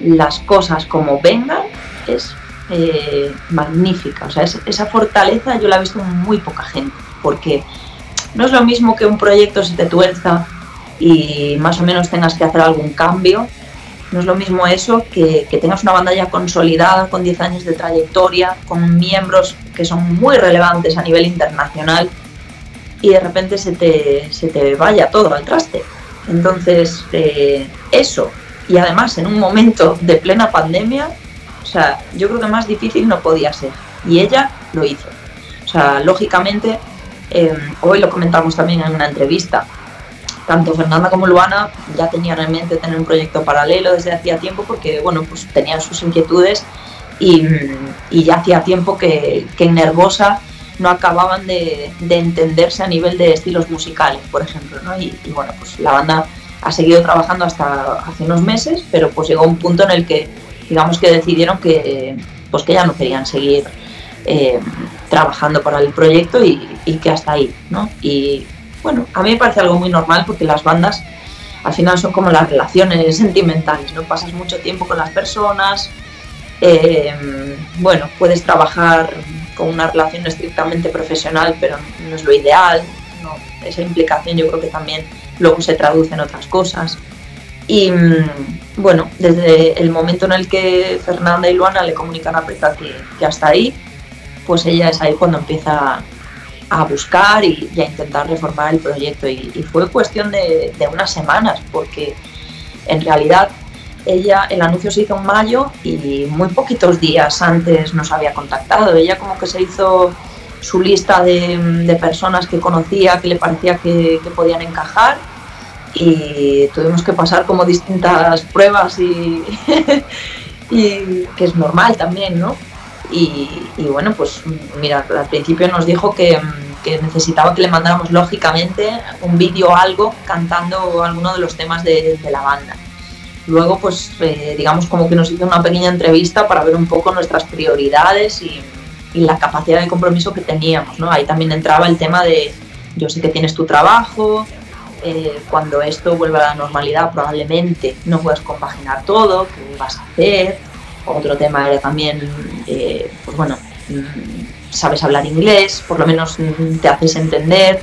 las cosas como vengan es eh, magnífica. O sea, es- esa fortaleza yo la he visto en muy poca gente. Porque no es lo mismo que un proyecto se te tuerza y más o menos tengas que hacer algún cambio. No es lo mismo eso que, que tengas una banda ya consolidada, con 10 años de trayectoria, con miembros que son muy relevantes a nivel internacional y de repente se te, se te vaya todo al traste. Entonces, eh, eso, y además en un momento de plena pandemia, o sea, yo creo que más difícil no podía ser. Y ella lo hizo. O sea, lógicamente, eh, hoy lo comentamos también en una entrevista, tanto Fernanda como Luana ya tenían en mente tener un proyecto paralelo desde hacía tiempo porque, bueno, pues tenían sus inquietudes y, y ya hacía tiempo que, que en Nervosa no acababan de, de entenderse a nivel de estilos musicales, por ejemplo, ¿no? Y, y, bueno, pues la banda ha seguido trabajando hasta hace unos meses, pero pues llegó un punto en el que, digamos que decidieron que, pues que ya no querían seguir eh, trabajando para el proyecto y, y que hasta ahí, ¿no? Bueno, a mí me parece algo muy normal porque las bandas al final son como las relaciones *laughs* sentimentales, ¿no? Pasas mucho tiempo con las personas, eh, bueno, puedes trabajar con una relación estrictamente profesional, pero no es lo ideal, esa implicación yo creo que también luego se traduce en otras cosas. Y mm, bueno, desde el momento en el que Fernanda y Luana le comunican a Prica que, que hasta ahí, pues ella es ahí cuando empieza a buscar y, a intentar reformar el proyecto. Y, y fue cuestión de, unas semanas, porque en realidad ella, el anuncio se hizo en mayo y muy poquitos días antes nos había contactado. Ella como que se hizo su lista de, personas que conocía, que le parecía que, podían encajar y tuvimos que pasar como distintas pruebas y *laughs* que es normal también, ¿no? Y, bueno, pues mira, al principio nos dijo que, necesitaba que le mandáramos lógicamente un vídeo o algo cantando alguno de los temas de, la banda. Luego, pues eh, digamos como que nos hizo una pequeña entrevista para ver un poco nuestras prioridades y, y, la capacidad de compromiso que teníamos, ¿no? Ahí también entraba el tema de, yo sé que tienes tu trabajo, eh, cuando esto vuelva a la normalidad probablemente no puedas compaginar todo, ¿qué vas a hacer? Otro tema era también, eh, pues bueno, sabes hablar inglés, por lo menos te haces entender,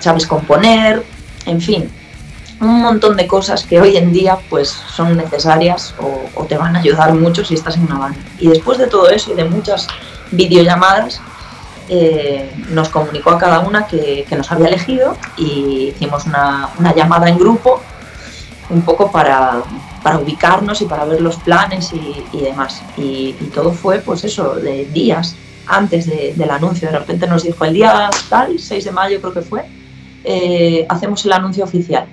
sabes componer, en fin, un montón de cosas que hoy en día pues son necesarias o, te van a ayudar mucho si estás en una banda. Y después de todo eso y de muchas videollamadas, eh, nos comunicó a cada una que, nos había elegido y hicimos una llamada en grupo un poco para, para, ubicarnos y para ver los planes y, y demás. Y, y, todo fue pues eso, de días antes de, del anuncio. De repente nos dijo el día tal, 6 de mayo creo que fue, eh, hacemos el anuncio oficial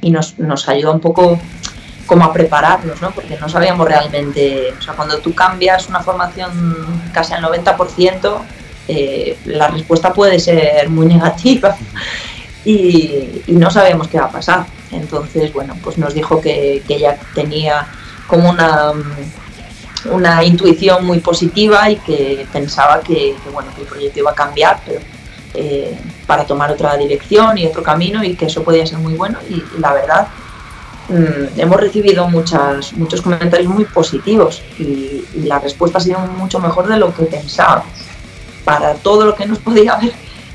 y nos, nos ayudó un poco como a prepararnos, ¿no? porque no sabíamos realmente, o sea, cuando tú cambias una formación casi al 90%, eh, la respuesta puede ser muy negativa *laughs* y, y, no sabíamos qué va a pasar. Entonces, bueno, pues nos dijo que, que ella tenía como una, una intuición muy positiva y que pensaba que, bueno, que el proyecto iba a cambiar, pero eh, para tomar otra dirección y otro camino y que eso podía ser muy bueno y, la verdad mmm, hemos recibido muchas, muchos comentarios muy positivos y, y, la respuesta ha sido mucho mejor de lo que pensábamos. Para todo lo que nos podía haber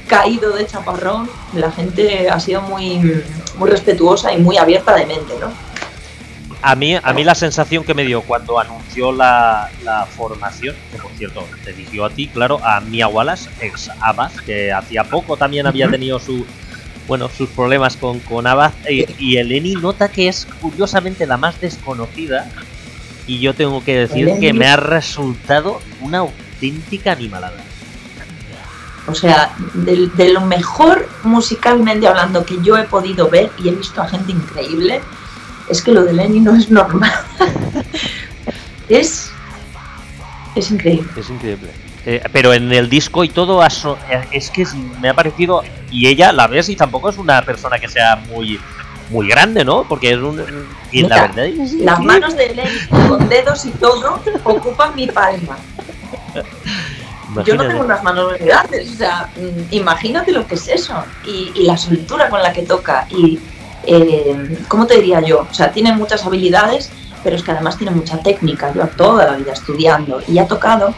caído de chaparrón, la gente ha sido muy, muy respetuosa y muy abierta de mente, ¿no? A mí, a mí la sensación que me dio cuando anunció la, la formación, que por cierto te dirigió a ti, claro, a Mia Wallace, ex Abbas, que hacía poco también había tenido su bueno sus problemas con, con Abbas, y, y Eleni nota que es curiosamente la más desconocida, y yo tengo que decir que me ha resultado una auténtica animalada. O sea, de, de lo mejor musicalmente hablando que yo he podido ver y he visto a gente increíble, es que lo de Lenny no es normal. *laughs* es, es increíble. Es increíble. Eh, pero en el disco y todo eh, es que me ha parecido y ella la ves y tampoco es una persona que sea muy muy grande, ¿no? Porque es un y la Mira, verdad es Las manos de Lenny con dedos y todo ocupan mi palma. *laughs* Yo no tengo unas manos muy grandes, o sea, mm, imagínate lo que es eso. Y, y la soltura con la que toca. Y, eh, ¿cómo te diría yo? O sea, tiene muchas habilidades, pero es que además tiene mucha técnica. Lleva toda la vida estudiando y ha tocado,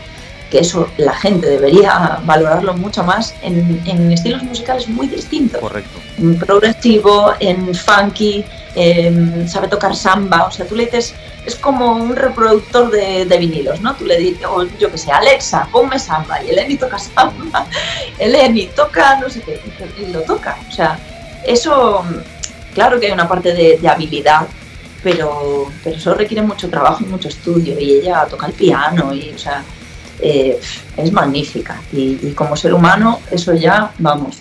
que eso la gente debería valorarlo mucho más, en, en estilos musicales muy distintos Correcto. en progresivo, en funky, en- sabe tocar samba, o sea, tú le dices, es como un reproductor de, de vinilos, ¿no? Tú le dices, o yo que sé, Alexa, ponme samba, y Eleni toca samba, *laughs* Eleni toca no sé qué, y- lo toca, o sea, eso, claro que hay una parte de, habilidad, pero, pero eso requiere mucho trabajo y mucho estudio, y ella toca el piano, y, o sea, eh, es magnífica, y como ser humano, eso ya, vamos,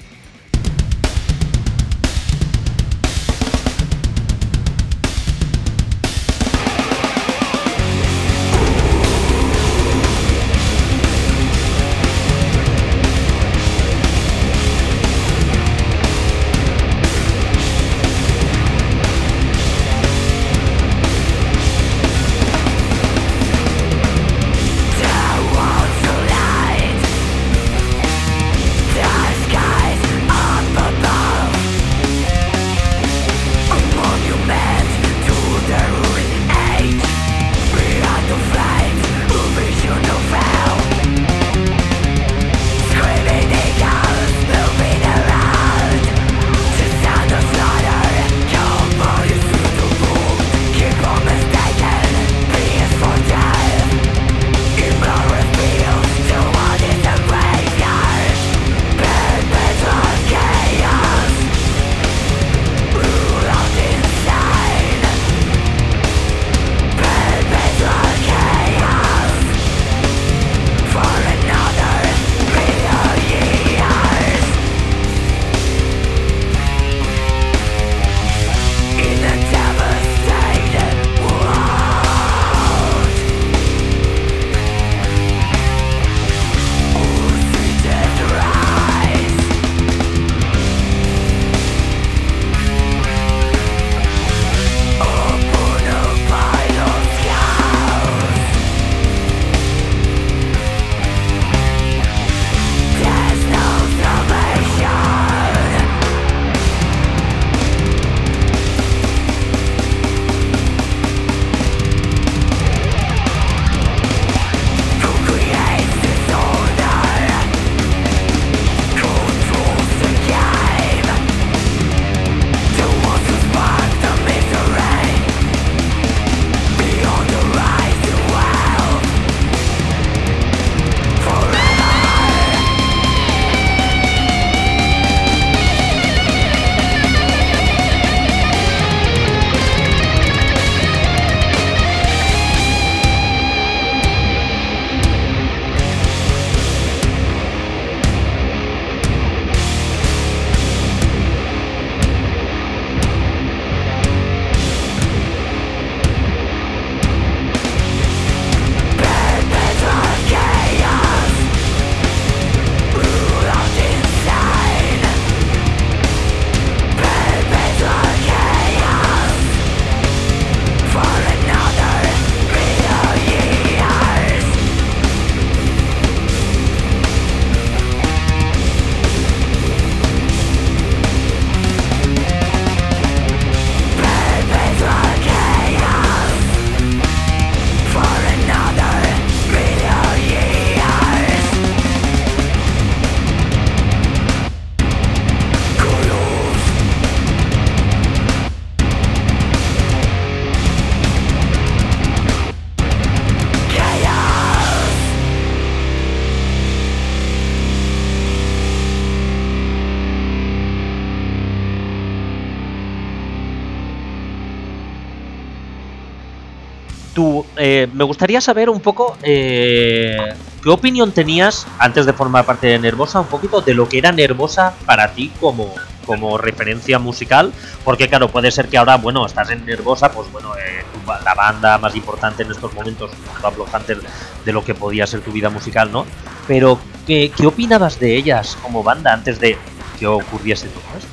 eh, me gustaría saber un poco eh, qué opinión tenías antes de formar parte de Nervosa, un poquito de lo que era Nervosa para ti como, como referencia musical, porque claro, puede ser que ahora, bueno, estás en Nervosa, pues bueno, eh, la banda más importante en estos momentos, Pablo Hunter, de lo que podía ser tu vida musical, ¿no? Pero, ¿qué, qué opinabas de ellas como banda antes de que ocurriese todo esto?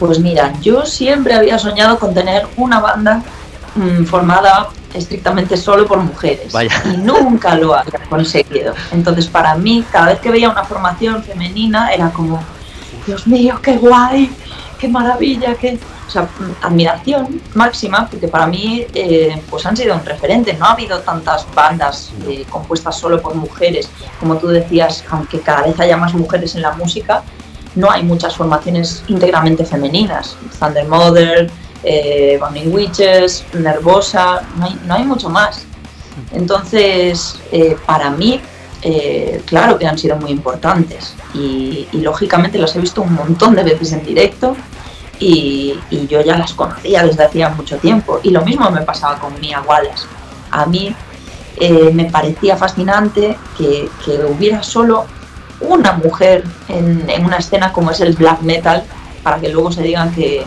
Pues mira, yo siempre había soñado con tener una banda mm, formada estrictamente solo por mujeres Vaya. y nunca lo había conseguido. Entonces para mí, cada vez que veía una formación femenina era como, Dios mío, qué guay, qué maravilla, qué... O sea, admiración máxima, porque para mí eh, pues han sido un referente. No ha habido tantas bandas eh, compuestas solo por mujeres, como tú decías, aunque cada vez haya más mujeres en la música, no hay muchas formaciones íntegramente femeninas. Thunder Mother, eh, Witches, Nervosa, no hay, mucho más. Entonces, eh, para mí, eh, claro que han sido muy importantes y, lógicamente las he visto un montón de veces en directo y, yo ya las conocía desde hacía mucho tiempo. Y lo mismo me pasaba con Mia Wallace. A mí eh, me parecía fascinante que, que hubiera solo una mujer en una escena como es el black metal, para que luego se digan que,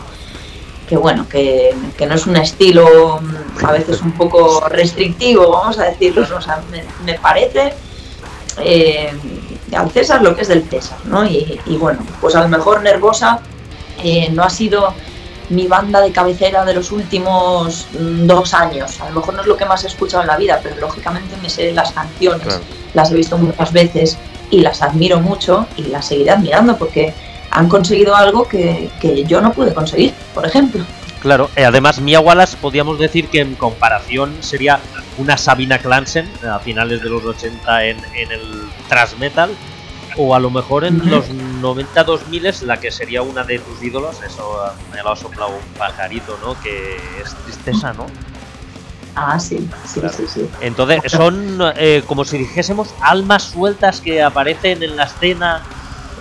que bueno, que, que no es un estilo mm, a veces un poco restrictivo, vamos a decirlo. O sea, me, me parece eh, al César lo que es del César, ¿no? Y, y bueno, pues a lo mejor Nervosa eh, no ha sido mi banda de cabecera de los últimos mm, dos años. A lo mejor no es lo que más he escuchado en la vida, pero lógicamente me sé las canciones, Claro. las he visto muchas veces y las admiro mucho y las seguiré admirando porque han conseguido algo que, que yo no pude conseguir, por ejemplo. Claro, eh, además Mia Wallace podríamos decir que en comparación sería una Sabina Clansen a finales de los 80 en, en el thrash metal o a lo mejor en los 90 2000 es la que sería una de tus ídolos, eso eh, me lo ha soplado un pajarito, ¿no? Que es tristeza, ¿no? Ah, sí, sí, Claro. sí, sí. Entonces son eh, como si dijésemos almas sueltas que aparecen en la escena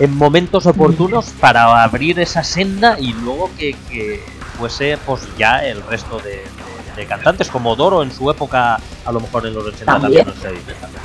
en momentos oportunos para abrir esa senda y luego que, que fuese pues ya el resto de, de- de cantantes como Doro en su época a lo mejor en los 80 también, También.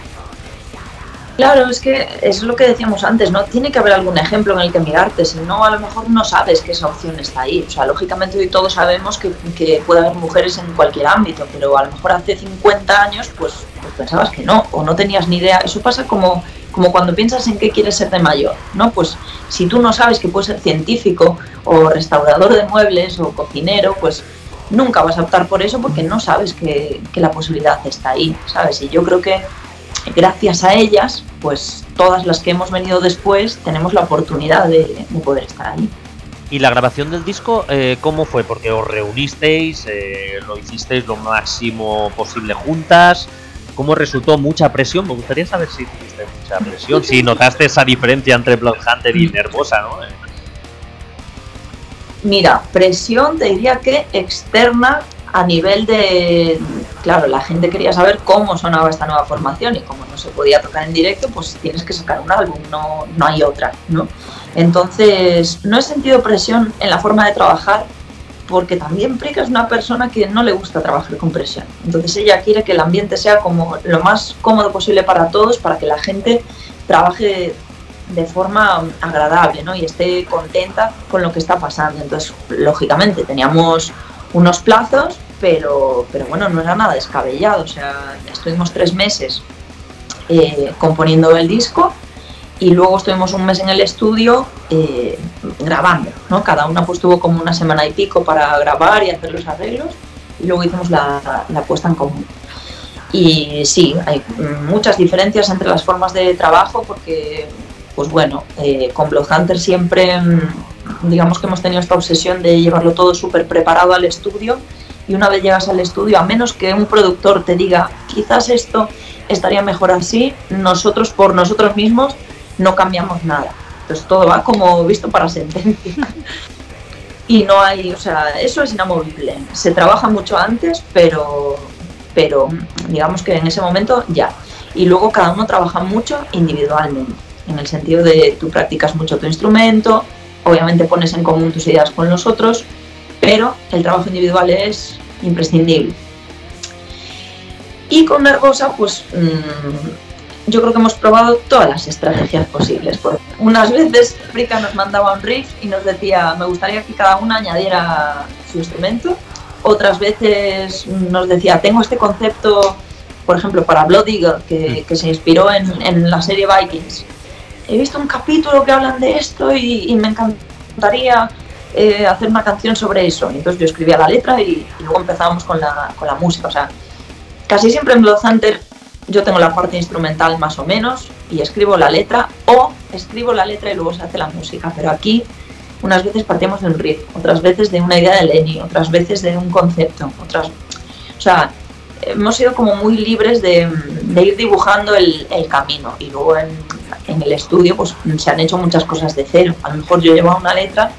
Claro, es que es lo que decíamos antes, ¿no? Tiene que haber algún ejemplo en el que mirarte, si no, a lo mejor no sabes que esa opción está ahí. O sea, lógicamente hoy todos sabemos que, que puede haber mujeres en cualquier ámbito, pero a lo mejor hace 50 años, pues, pues pensabas que no, o no tenías ni idea. Eso pasa como, como cuando piensas en qué quieres ser de mayor, ¿no? Pues si tú no sabes que puedes ser científico, o restaurador de muebles, o cocinero, pues nunca vas a optar por eso porque no sabes que, que la posibilidad está ahí, ¿sabes? Y yo creo que gracias a ellas, pues todas las que hemos venido después tenemos la oportunidad de, de poder estar ahí. Y la grabación del disco, eh, ¿cómo fue? Porque os reunisteis, eh, lo hicisteis lo máximo posible juntas. ¿Cómo resultó? ¿Mucha presión? Me gustaría saber si tuviste mucha presión, si notaste esa diferencia entre Bloodhunter y Nervosa, ¿no? Mira, presión te diría que externa a nivel de, claro, la gente quería saber cómo sonaba esta nueva formación y como no se podía tocar en directo, pues tienes que sacar un álbum, no, no hay otra, ¿no? Entonces, no he sentido presión en la forma de trabajar porque también Prica es una persona que no le gusta trabajar con presión. Entonces ella quiere que el ambiente sea como lo más cómodo posible para todos, para que la gente trabaje de forma agradable ¿no? y esté contenta con lo que está pasando. Entonces, lógicamente, teníamos unos plazos, pero, pero bueno, no era nada descabellado. O sea, estuvimos tres meses eh, componiendo el disco y luego estuvimos un mes en el estudio eh, grabando. ¿no? Cada una pues tuvo como una semana y pico para grabar y hacer los arreglos y luego hicimos la, la puesta en común. Y sí, hay muchas diferencias entre las formas de trabajo porque pues bueno, eh, con Bloodhunter siempre, mm, digamos que hemos tenido esta obsesión de llevarlo todo súper preparado al estudio y una vez llegas al estudio, a menos que un productor te diga, quizás esto estaría mejor así, nosotros por nosotros mismos no cambiamos nada. Entonces todo va como visto para sentencia. *laughs* y no hay, o sea, eso es inamovible. Se trabaja mucho antes, pero, pero digamos que en ese momento ya. Y luego cada uno trabaja mucho individualmente en el sentido de tú practicas mucho tu instrumento, obviamente pones en común tus ideas con los otros, pero el trabajo individual es imprescindible. Y con Nervosa, pues mm, yo creo que hemos probado todas las estrategias posibles. Porque unas veces Frika nos mandaba un riff y nos decía, me gustaría que cada una añadiera su instrumento. Otras veces nos decía, tengo este concepto, por ejemplo, para Blood Eagle, que, que se inspiró en, en la serie Vikings. He visto un capítulo que hablan de esto y, y me encantaría eh, hacer una canción sobre eso. Y entonces yo escribía la letra y, y luego empezábamos con la, con la música. O sea, casi siempre en Blood Hunter yo tengo la parte instrumental más o menos y escribo la letra o escribo la letra y luego se hace la música. Pero aquí unas veces partimos de un riff, otras veces de una idea de Lenny, otras veces de un concepto, otras... O sea, hemos sido como muy libres de, de ir dibujando el, el, camino y luego en, en, el estudio pues se han hecho muchas cosas de cero. A lo mejor yo llevaba una letra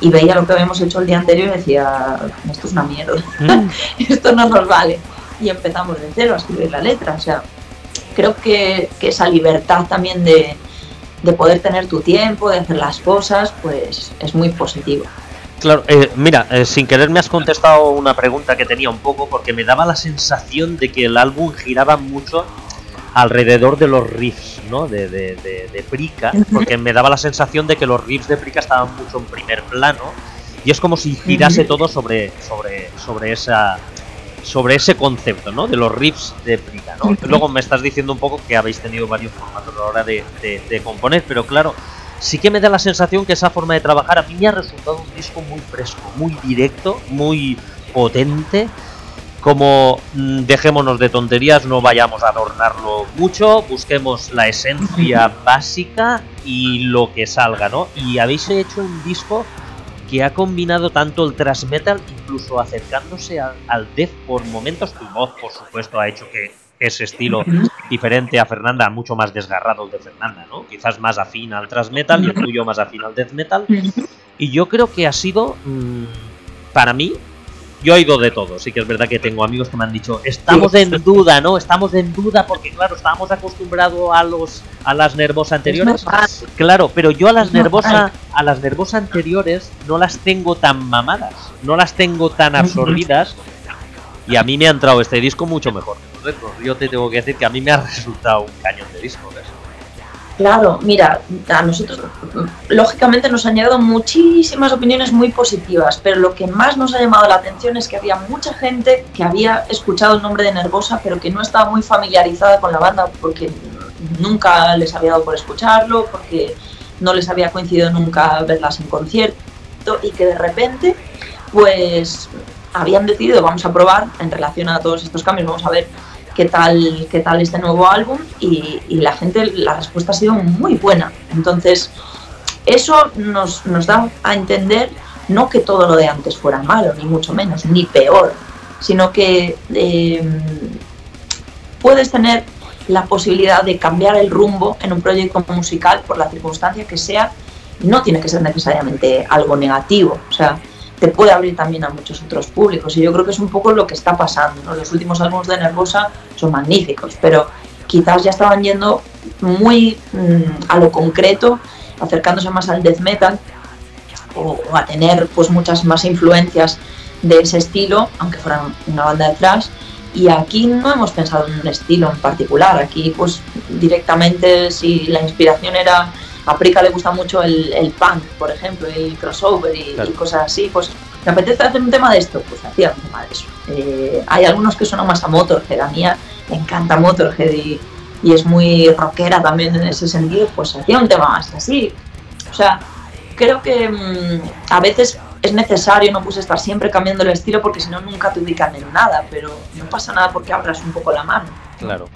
y veía lo que habíamos hecho el día anterior y decía, esto es una mierda, mm. *laughs* esto no nos vale. Y empezamos de cero a escribir la letra. O sea, creo que, que esa libertad también de, de poder tener tu tiempo, de hacer las cosas, pues es muy positivo. Claro, eh, mira, eh, sin querer me has contestado una pregunta que tenía un poco porque me daba la sensación de que el álbum giraba mucho alrededor de los riffs, ¿no? De, de, de, de Prika, porque me daba la sensación de que los riffs de Prika estaban mucho en primer plano y es como si girase todo sobre, sobre, sobre esa sobre ese concepto, ¿no? De los riffs de Prika, ¿no? Luego me estás diciendo un poco que habéis tenido varios formatos a la hora de, de componer, pero claro, sí que me da la sensación que esa forma de trabajar a mí me ha resultado un disco muy fresco, muy directo, muy potente. Como mm, dejémonos de tonterías, no vayamos a adornarlo mucho, busquemos la esencia básica y lo que salga, ¿no? Y habéis hecho un disco que ha combinado tanto el thrash metal, incluso acercándose al, al death por momentos. Tu voz, por supuesto, ha hecho que ese estilo diferente a Fernanda, mucho más desgarrado el de Fernanda, ¿no? Quizás más afín al thrash metal y el tuyo más afín al death metal. Y yo creo que ha sido, mmm, para mí, yo he ido de todo. Sí que es verdad que tengo amigos que me han dicho, estamos en duda, ¿no? Estamos en duda porque, claro, estábamos acostumbrados a los a las nervosas anteriores. Claro, pero yo a las nervosas a las nervosas anteriores no las tengo tan mamadas, no las tengo tan absorbidas. Y a mí me ha entrado este disco mucho mejor. Yo te tengo que decir que a mí me ha resultado un cañón de disco. ¿ves? Claro, mira, a nosotros lógicamente nos han llegado muchísimas opiniones muy positivas, pero lo que más nos ha llamado la atención es que había mucha gente que había escuchado el nombre de Nervosa, pero que no estaba muy familiarizada con la banda porque nunca les había dado por escucharlo, porque no les había coincidido nunca verlas en concierto y que de repente pues habían decidido vamos a probar en relación a todos estos cambios, vamos a ver qué tal, qué tal este nuevo álbum y, la gente, la respuesta ha sido muy buena. Entonces, eso nos, nos da a entender no que todo lo de antes fuera malo, ni mucho menos, ni peor, sino que eh, puedes tener la posibilidad de cambiar el rumbo en un proyecto musical por la circunstancia que sea, no tiene que ser necesariamente algo negativo. O sea, te puede abrir también a muchos otros públicos. Y yo creo que es un poco lo que está pasando. ¿no? Los últimos álbumes de Nervosa son magníficos, pero quizás ya estaban yendo muy mmm, a lo concreto, acercándose más al death metal o, o, a tener pues muchas más influencias de ese estilo, aunque fueran una banda de thrash. Y aquí no hemos pensado en un estilo en particular. Aquí, pues directamente, si la inspiración era a Prika le gusta mucho el, el, punk, por ejemplo, el crossover y, claro. y, cosas así, pues me apetece hacer un tema de esto, pues hacía un tema de eso. Eh, hay algunos que suenan más a Motorhead, a mí me encanta Motorhead y, y, es muy rockera también en ese sentido, pues hacía un tema más así. O sea, creo que mmm, a veces es necesario, no puse estar siempre cambiando el estilo porque si no nunca te ubican en nada, pero no pasa nada porque abras un poco la mano. Claro.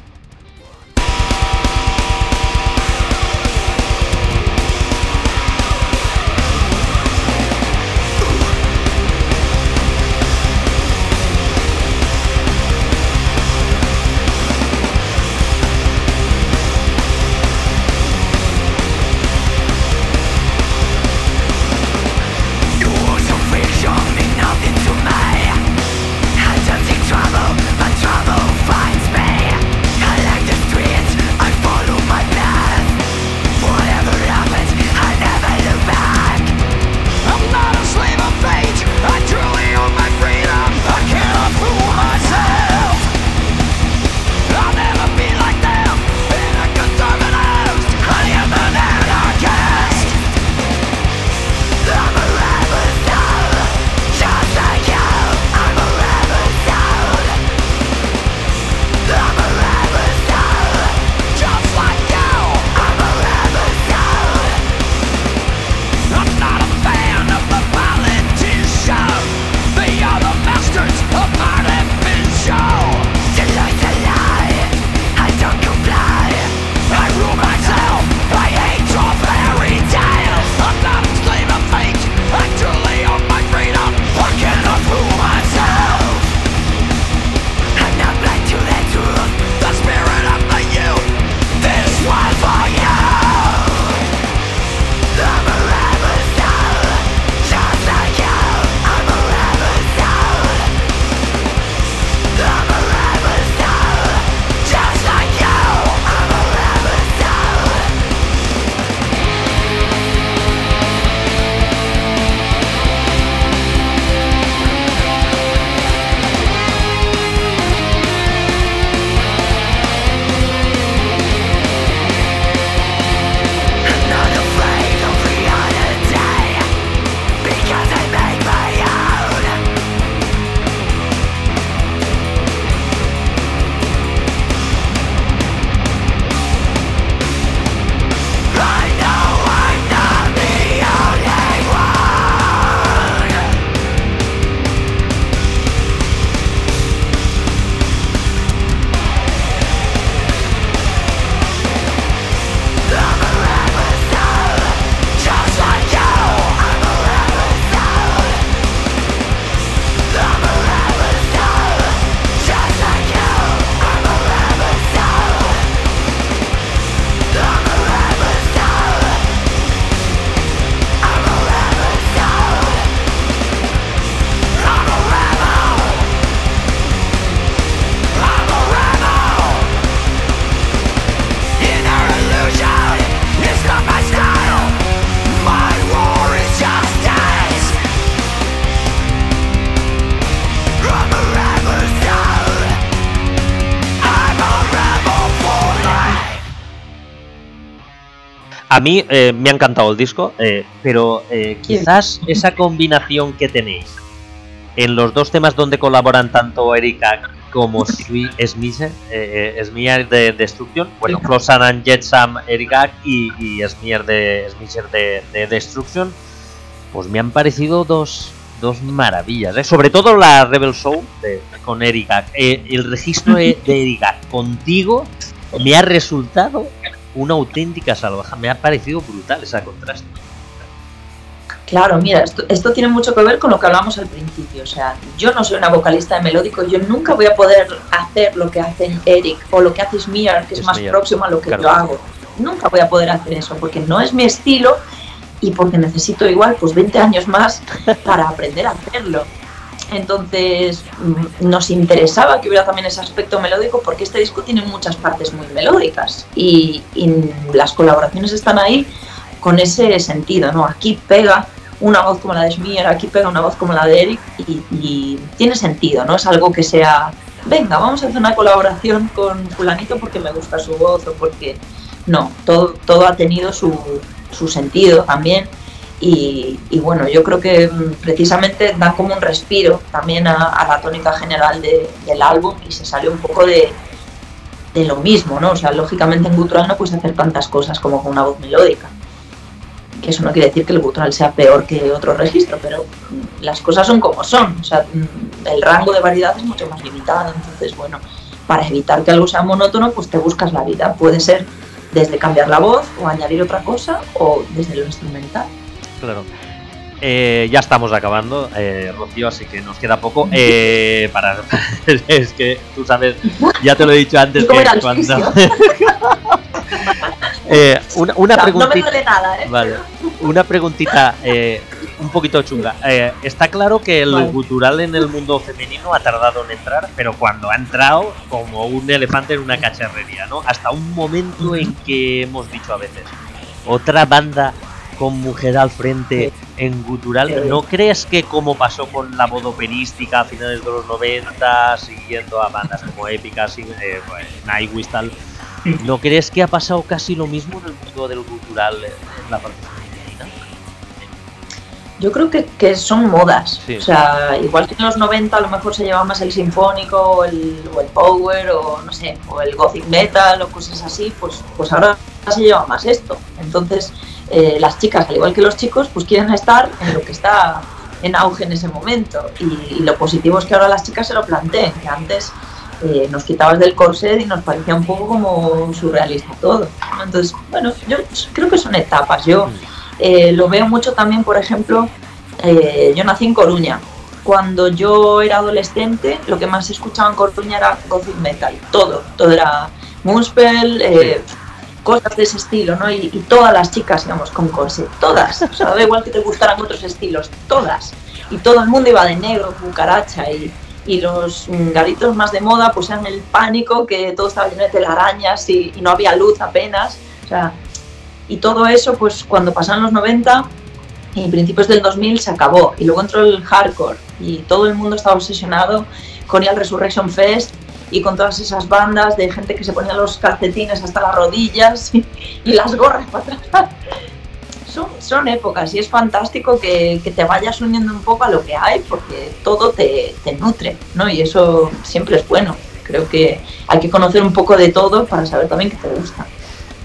A mí eh, me ha encantado el disco, eh, pero eh, quizás esa combinación que tenéis en los dos temas donde colaboran tanto Erika como Sui- Smear de Destruction, bueno, Closan and Jetsam Erika y, y Smear de Smisher de, de Destruction, pues me han parecido dos, dos maravillas, ¿eh? sobre todo la Rebel Soul de- con Erika. El registro de, de Erika contigo me ha resultado una auténtica salvaja, me ha parecido brutal esa contraste. Claro, mira, esto, esto tiene mucho que ver con lo que hablamos al principio. O sea, yo no soy una vocalista de melódico, yo nunca voy a poder hacer lo que hace Eric o lo que hace Smear, que es más próximo a lo que claro. yo hago. Nunca voy a poder hacer eso porque no es mi estilo y porque necesito igual pues 20 años más para aprender a hacerlo. Entonces mm, nos interesaba que hubiera también ese aspecto melódico porque este disco tiene muchas partes muy melódicas y, las colaboraciones están ahí con ese sentido, ¿no? Aquí pega una voz como la de Smear, aquí pega una voz como la de Eric y, y tiene sentido, no es algo que sea, venga, vamos a hacer una colaboración con fulanito porque me gusta su voz o porque... No, todo, todo ha tenido su, su sentido también y, bueno, yo creo que mm, precisamente da como un respiro también a, la tónica general de- del álbum y se sale un poco de, de lo mismo, ¿no? O sea, lógicamente en gutural no puedes hacer tantas cosas como con una voz melódica. Que eso no quiere decir que el gutural sea peor que otro registro, pero mm, las cosas son como son. O sea, mm, el rango de variedad es mucho más limitado. Entonces, bueno, para evitar que algo sea monótono, pues te buscas la vida. Puede ser desde cambiar la voz o añadir otra cosa o desde lo instrumental. Claro. Eh, ya estamos acabando, eh, Rocío, así que nos queda poco. Eh, para *laughs* Es que tú sabes, ya te lo he dicho antes ¿Cómo que cuando. *laughs* Eh, una, una no me preguntita. duele nada, ¿eh? Vale. Una preguntita un poquito chunga. Está claro que el Vale. gutural en el mundo femenino ha tardado en entrar, pero cuando ha entrado, como un elefante en una cacharrería, ¿no? Hasta un momento en que hemos dicho a veces, otra banda con mujer al frente en gutural, ¿no crees que como pasó con la voz operística a finales de los 90, siguiendo a bandas como Épicas, y, eh, Nightwish, tal, ¿no crees que ha pasado casi lo mismo en el mundo del gutural en la parte femenina? Yo creo que, que son modas. Sí. O sea, igual que en los 90 a lo mejor se llevaba más el sinfónico o el, o el power o no sé, o el gothic metal o cosas así, pues, pues ahora se lleva más esto. Entonces, eh, las chicas, al igual que los chicos, pues quieren estar en lo que está en auge en ese momento. Y, lo positivo es que ahora las chicas se lo planteen, que antes eh, nos quitabas del corset y nos parecía un poco como surrealista todo. Entonces, bueno, yo creo que son etapas. Yo eh, lo veo mucho también, por ejemplo, yo nací en Coruña. Cuando yo era adolescente, lo que más escuchaba en Coruña era gothic metal. Todo, todo era Moonspell, cosas de ese estilo, ¿no? Y, todas las chicas íbamos con corset, todas. O sea, da igual que te gustaran otros estilos, todas. Y todo el mundo iba de negro, cucaracha y, y los garitos más de moda pues eran el pánico, que todo estaba lleno de telarañas y, y no había luz apenas. O sea, y todo eso, pues cuando pasaron los 90 y principios del 2000 se acabó. Y luego entró el hardcore y todo el mundo estaba obsesionado con al Resurrection Fest y con todas esas bandas de gente que se ponía los calcetines hasta las rodillas *laughs* y, y las gorras para atrás. Son, son épocas y es fantástico que, que te vayas uniendo un poco a lo que hay porque todo te, te nutre, ¿no? Y eso siempre es bueno. Creo que hay que conocer un poco de todo para saber también qué te gusta.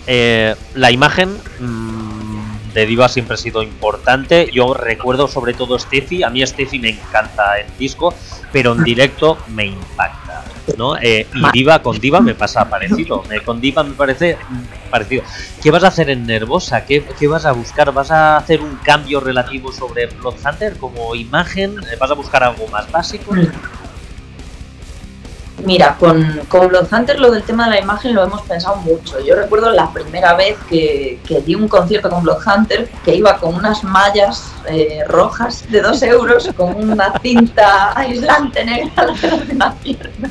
Eh, la imagen mm, de Diva siempre ha sido importante. Yo recuerdo sobre todo Steffi. A mí Steffi me encanta en disco, pero en *laughs* directo me impacta. ¿No? Eh, y Diva con Diva me pasa parecido. Con Diva me parece parecido. ¿Qué vas a hacer en Nervosa? ¿Qué, qué vas a buscar? ¿Vas a hacer un cambio relativo sobre Bloodhunter como imagen? ¿Vas a buscar algo más básico? Mira, con, con Hunter lo del tema de la imagen lo hemos pensado mucho. Yo recuerdo la primera vez que, que di un concierto con Blood Hunter que iba con unas mallas eh, rojas de dos euros con una cinta aislante negra alrededor de una pierna.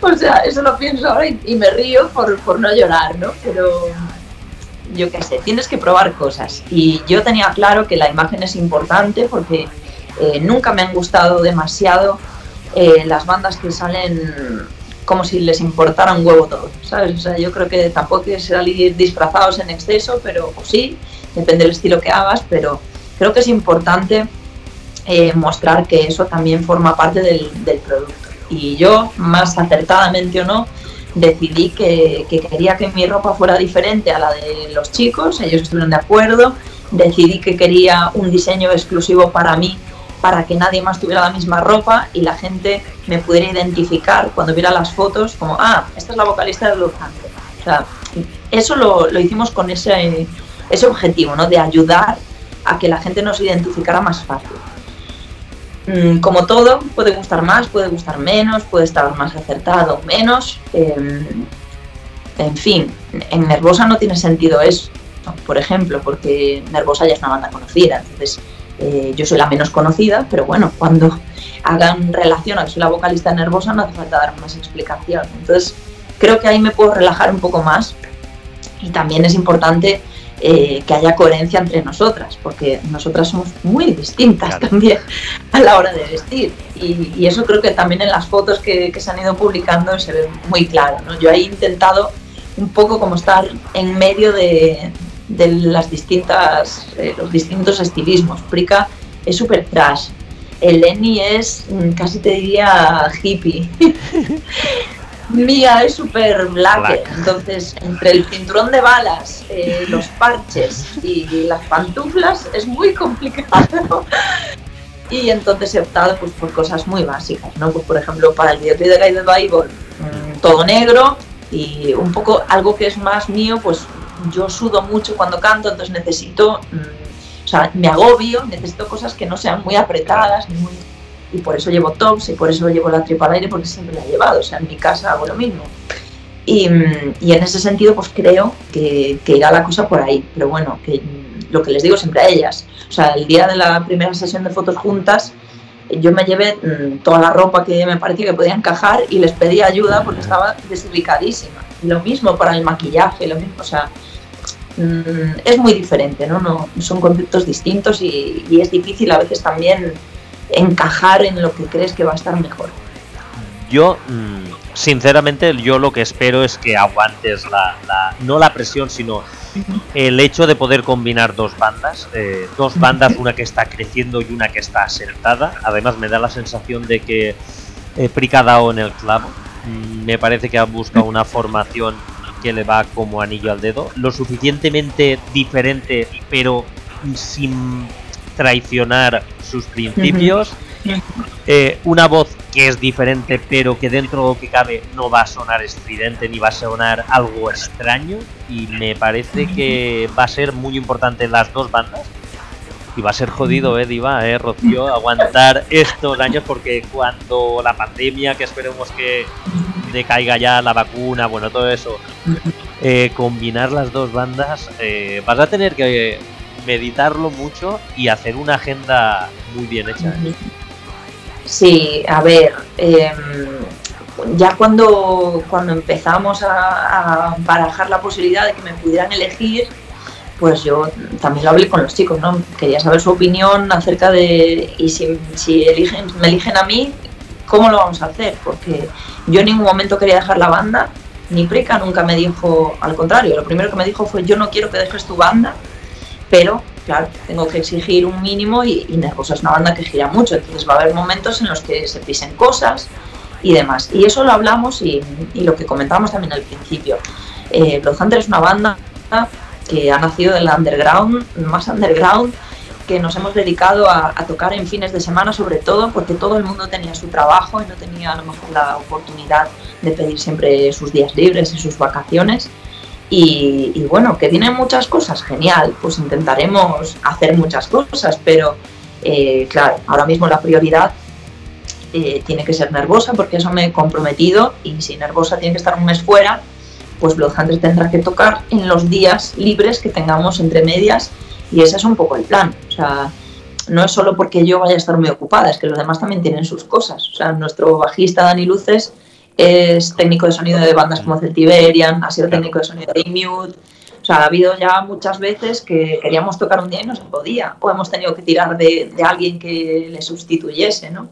O sea, eso lo pienso ahora y, y me río por, por no llorar, ¿no? Pero yo qué sé, tienes que probar cosas. Y yo tenía claro que la imagen es importante porque eh, nunca me han gustado demasiado eh, las bandas que salen como si les importara un huevo todo, ¿sabes? O sea, yo creo que tampoco que salir disfrazados en exceso, pero pues sí, depende del estilo que hagas, pero creo que es importante eh, mostrar que eso también forma parte del, producto. Y yo, más acertadamente o no, decidí que, quería que mi ropa fuera diferente a la de los chicos, ellos estuvieron de acuerdo, decidí que quería un diseño exclusivo para mí para que nadie más tuviera la misma ropa y la gente me pudiera identificar cuando viera las fotos como, ah, esta es la vocalista de Blue O sea, eso lo, lo, hicimos con ese, ese objetivo, ¿no? De ayudar a que la gente nos identificara más fácil. Mm, como todo, puede gustar más, puede gustar menos, puede estar más acertado menos. Eh, en fin, en Nervosa no tiene sentido eso, por ejemplo, porque Nervosa ya es una banda conocida, entonces eh, yo soy la menos conocida, pero bueno, cuando *laughs* hagan relación a que soy la vocalista nervosa no hace falta dar más explicación. Entonces creo que ahí me puedo relajar un poco más y también es importante eh, que haya coherencia entre nosotras, porque nosotras somos muy distintas claro. también *laughs* a la hora de vestir y, y, eso creo que también en las fotos que, que se han ido publicando se ve muy claro. ¿no? Yo he intentado un poco como estar en medio de, de las distintas, eh, los distintos estilismos. Prika es súper trash. Eleni es, mm, casi te diría, hippie. *laughs* Mía es súper black. black. Entonces, entre el cinturón de balas, eh, los parches y las pantuflas es muy complicado. *laughs* y entonces he optado pues, por cosas muy básicas, ¿no? Pues, por ejemplo, para el videoclip de Guide Bible, mmm, todo negro y un poco algo que es más mío, pues yo sudo mucho cuando canto, entonces necesito, mmm, o sea, me agobio, necesito cosas que no sean muy apretadas, muy, y por eso llevo tops y por eso llevo la tripa al aire, porque siempre la he llevado, o sea, en mi casa hago lo mismo. Y, y en ese sentido, pues creo que, que, irá la cosa por ahí, pero bueno, que lo que les digo siempre a ellas, o sea, el día de la primera sesión de fotos juntas, yo me llevé mmm, toda la ropa que me parecía que podía encajar y les pedí ayuda porque estaba desubicadísima. Lo mismo para el maquillaje, lo mismo, o sea, mmm, es muy diferente, ¿no? no son conceptos distintos y, es difícil a veces también encajar en lo que crees que va a estar mejor. Yo, mmm, sinceramente, yo lo que espero es que aguantes la, no la presión, sino el hecho de poder combinar dos bandas, eh, dos bandas, una que está creciendo y una que está acertada. Además, me da la sensación de que eh, Prica ha dado en el clavo. Mm, me parece que ha buscado una formación que le va como anillo al dedo, lo suficientemente diferente, pero sin traicionar sus principios. Eh, una voz que es diferente, pero que dentro de lo que cabe no va a sonar estridente ni va a sonar algo extraño. Y me parece que va a ser muy importante en las dos bandas. Y va a ser jodido, eh, Diva, eh, Rocío, aguantar estos años porque cuando la pandemia, que esperemos que decaiga ya la vacuna, bueno, todo eso, eh, combinar las dos bandas, eh, vas a tener que meditarlo mucho y hacer una agenda muy bien hecha. ¿eh? Sí, a ver, eh, ya cuando, cuando empezamos a, barajar la posibilidad de que me pudieran elegir, pues yo también lo hablé con los chicos, ¿no? Quería saber su opinión acerca de, y si, eligen, me eligen a mí, ¿cómo lo vamos a hacer? Porque yo en ningún momento quería dejar la banda, ni Prica nunca me dijo al contrario, lo primero que me dijo fue yo no quiero que dejes tu banda, pero claro, tengo que exigir un mínimo y, y Nervosa es una banda que gira mucho, entonces va a haber momentos en los que se pisen cosas y demás. Y eso lo hablamos y, lo que comentábamos también al principio. Eh, Blood Hunter es una banda que ha nacido del underground, más underground, que nos hemos dedicado a, tocar en fines de semana, sobre todo porque todo el mundo tenía su trabajo y no tenía a lo mejor la oportunidad de pedir siempre sus días libres y sus vacaciones. Y, bueno, que vienen muchas cosas, genial, pues intentaremos hacer muchas cosas, pero eh, claro, ahora mismo la prioridad eh, tiene que ser nervosa porque eso me he comprometido y si nervosa tiene que estar un mes fuera, pues Bloodhunter tendrá que tocar en los días libres que tengamos entre medias y ese es un poco el plan. O sea, no es solo porque yo vaya a estar muy ocupada, es que los demás también tienen sus cosas. O sea, nuestro bajista Dani Luces es técnico de sonido de bandas como Celtiberian, ha sido técnico de sonido de Immute. O sea, ha habido ya muchas veces que queríamos tocar un día y no se podía, o hemos tenido que tirar de, de alguien que le sustituyese, ¿no?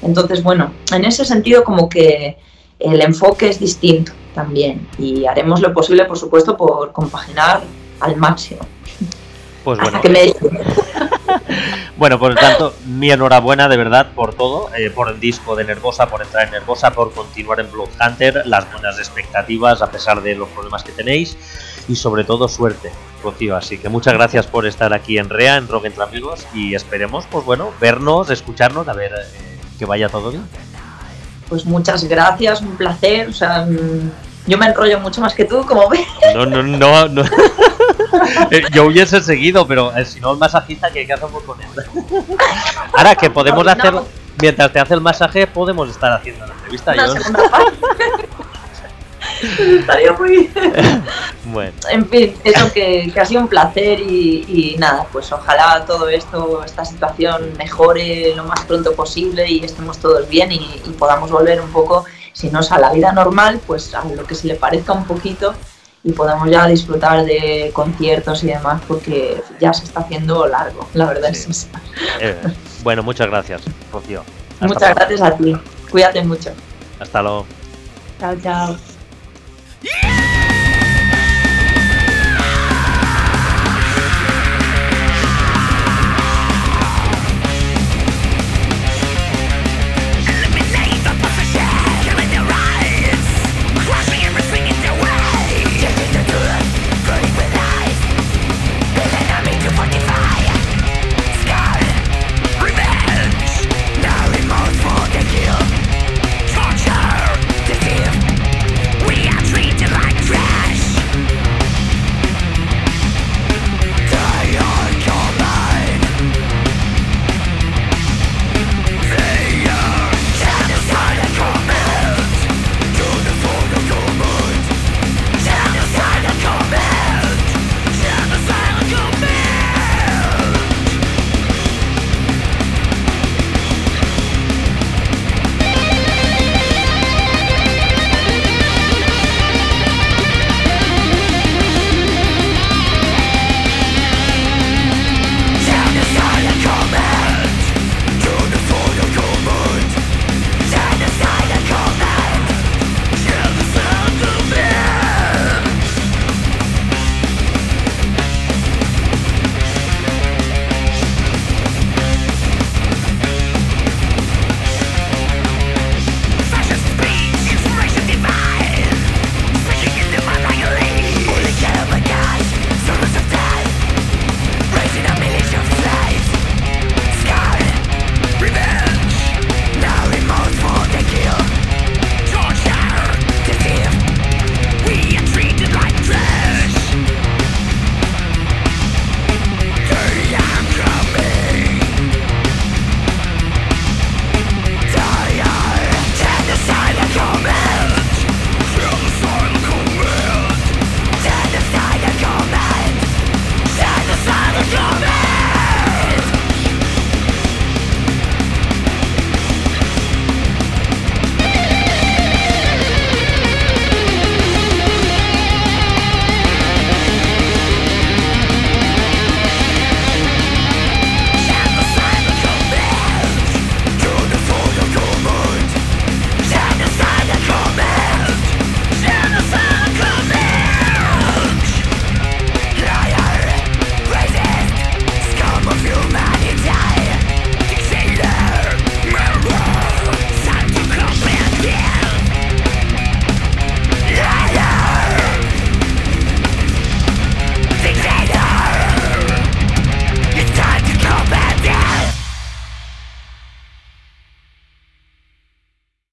Entonces, bueno, en ese sentido como que el enfoque es distinto también y haremos lo posible, por supuesto, por compaginar al máximo. Pues bueno, que me dejen. *laughs* Bueno, por lo tanto, mi enhorabuena de verdad por todo, eh, por el disco de Nervosa, por entrar en Nervosa, por continuar en Bloodhunter, las buenas expectativas a pesar de los problemas que tenéis y sobre todo suerte, Rocío. Así que muchas gracias por estar aquí en REA, en Rock Entre Amigos y esperemos, pues bueno, vernos, escucharnos, a ver eh, que vaya todo bien. Pues muchas gracias, un placer. O sea, mm, yo me enrollo mucho más que tú, como ves. No, no, no, no. *laughs* Eh, Yo hubiese seguido, pero eh, si no, el masajista, ¿qué, qué hacemos con él? Ahora que podemos No, hacer, no. mientras te hace el masaje, podemos estar haciendo la entrevista. Yo-. *laughs* Estaría muy Bueno. En fin, eso que, que ha sido un placer y, y nada, pues ojalá todo esto, esta situación mejore lo más pronto posible y estemos todos bien y, y podamos volver un poco, si no es a la vida normal, pues a lo que se le parezca un poquito y podamos ya disfrutar de conciertos y demás porque ya se está haciendo largo, la verdad es esa. Eh, bueno, muchas gracias, Rocío. Hasta Muchas pronto. gracias a ti, cuídate mucho. Hasta luego. Chao, chao.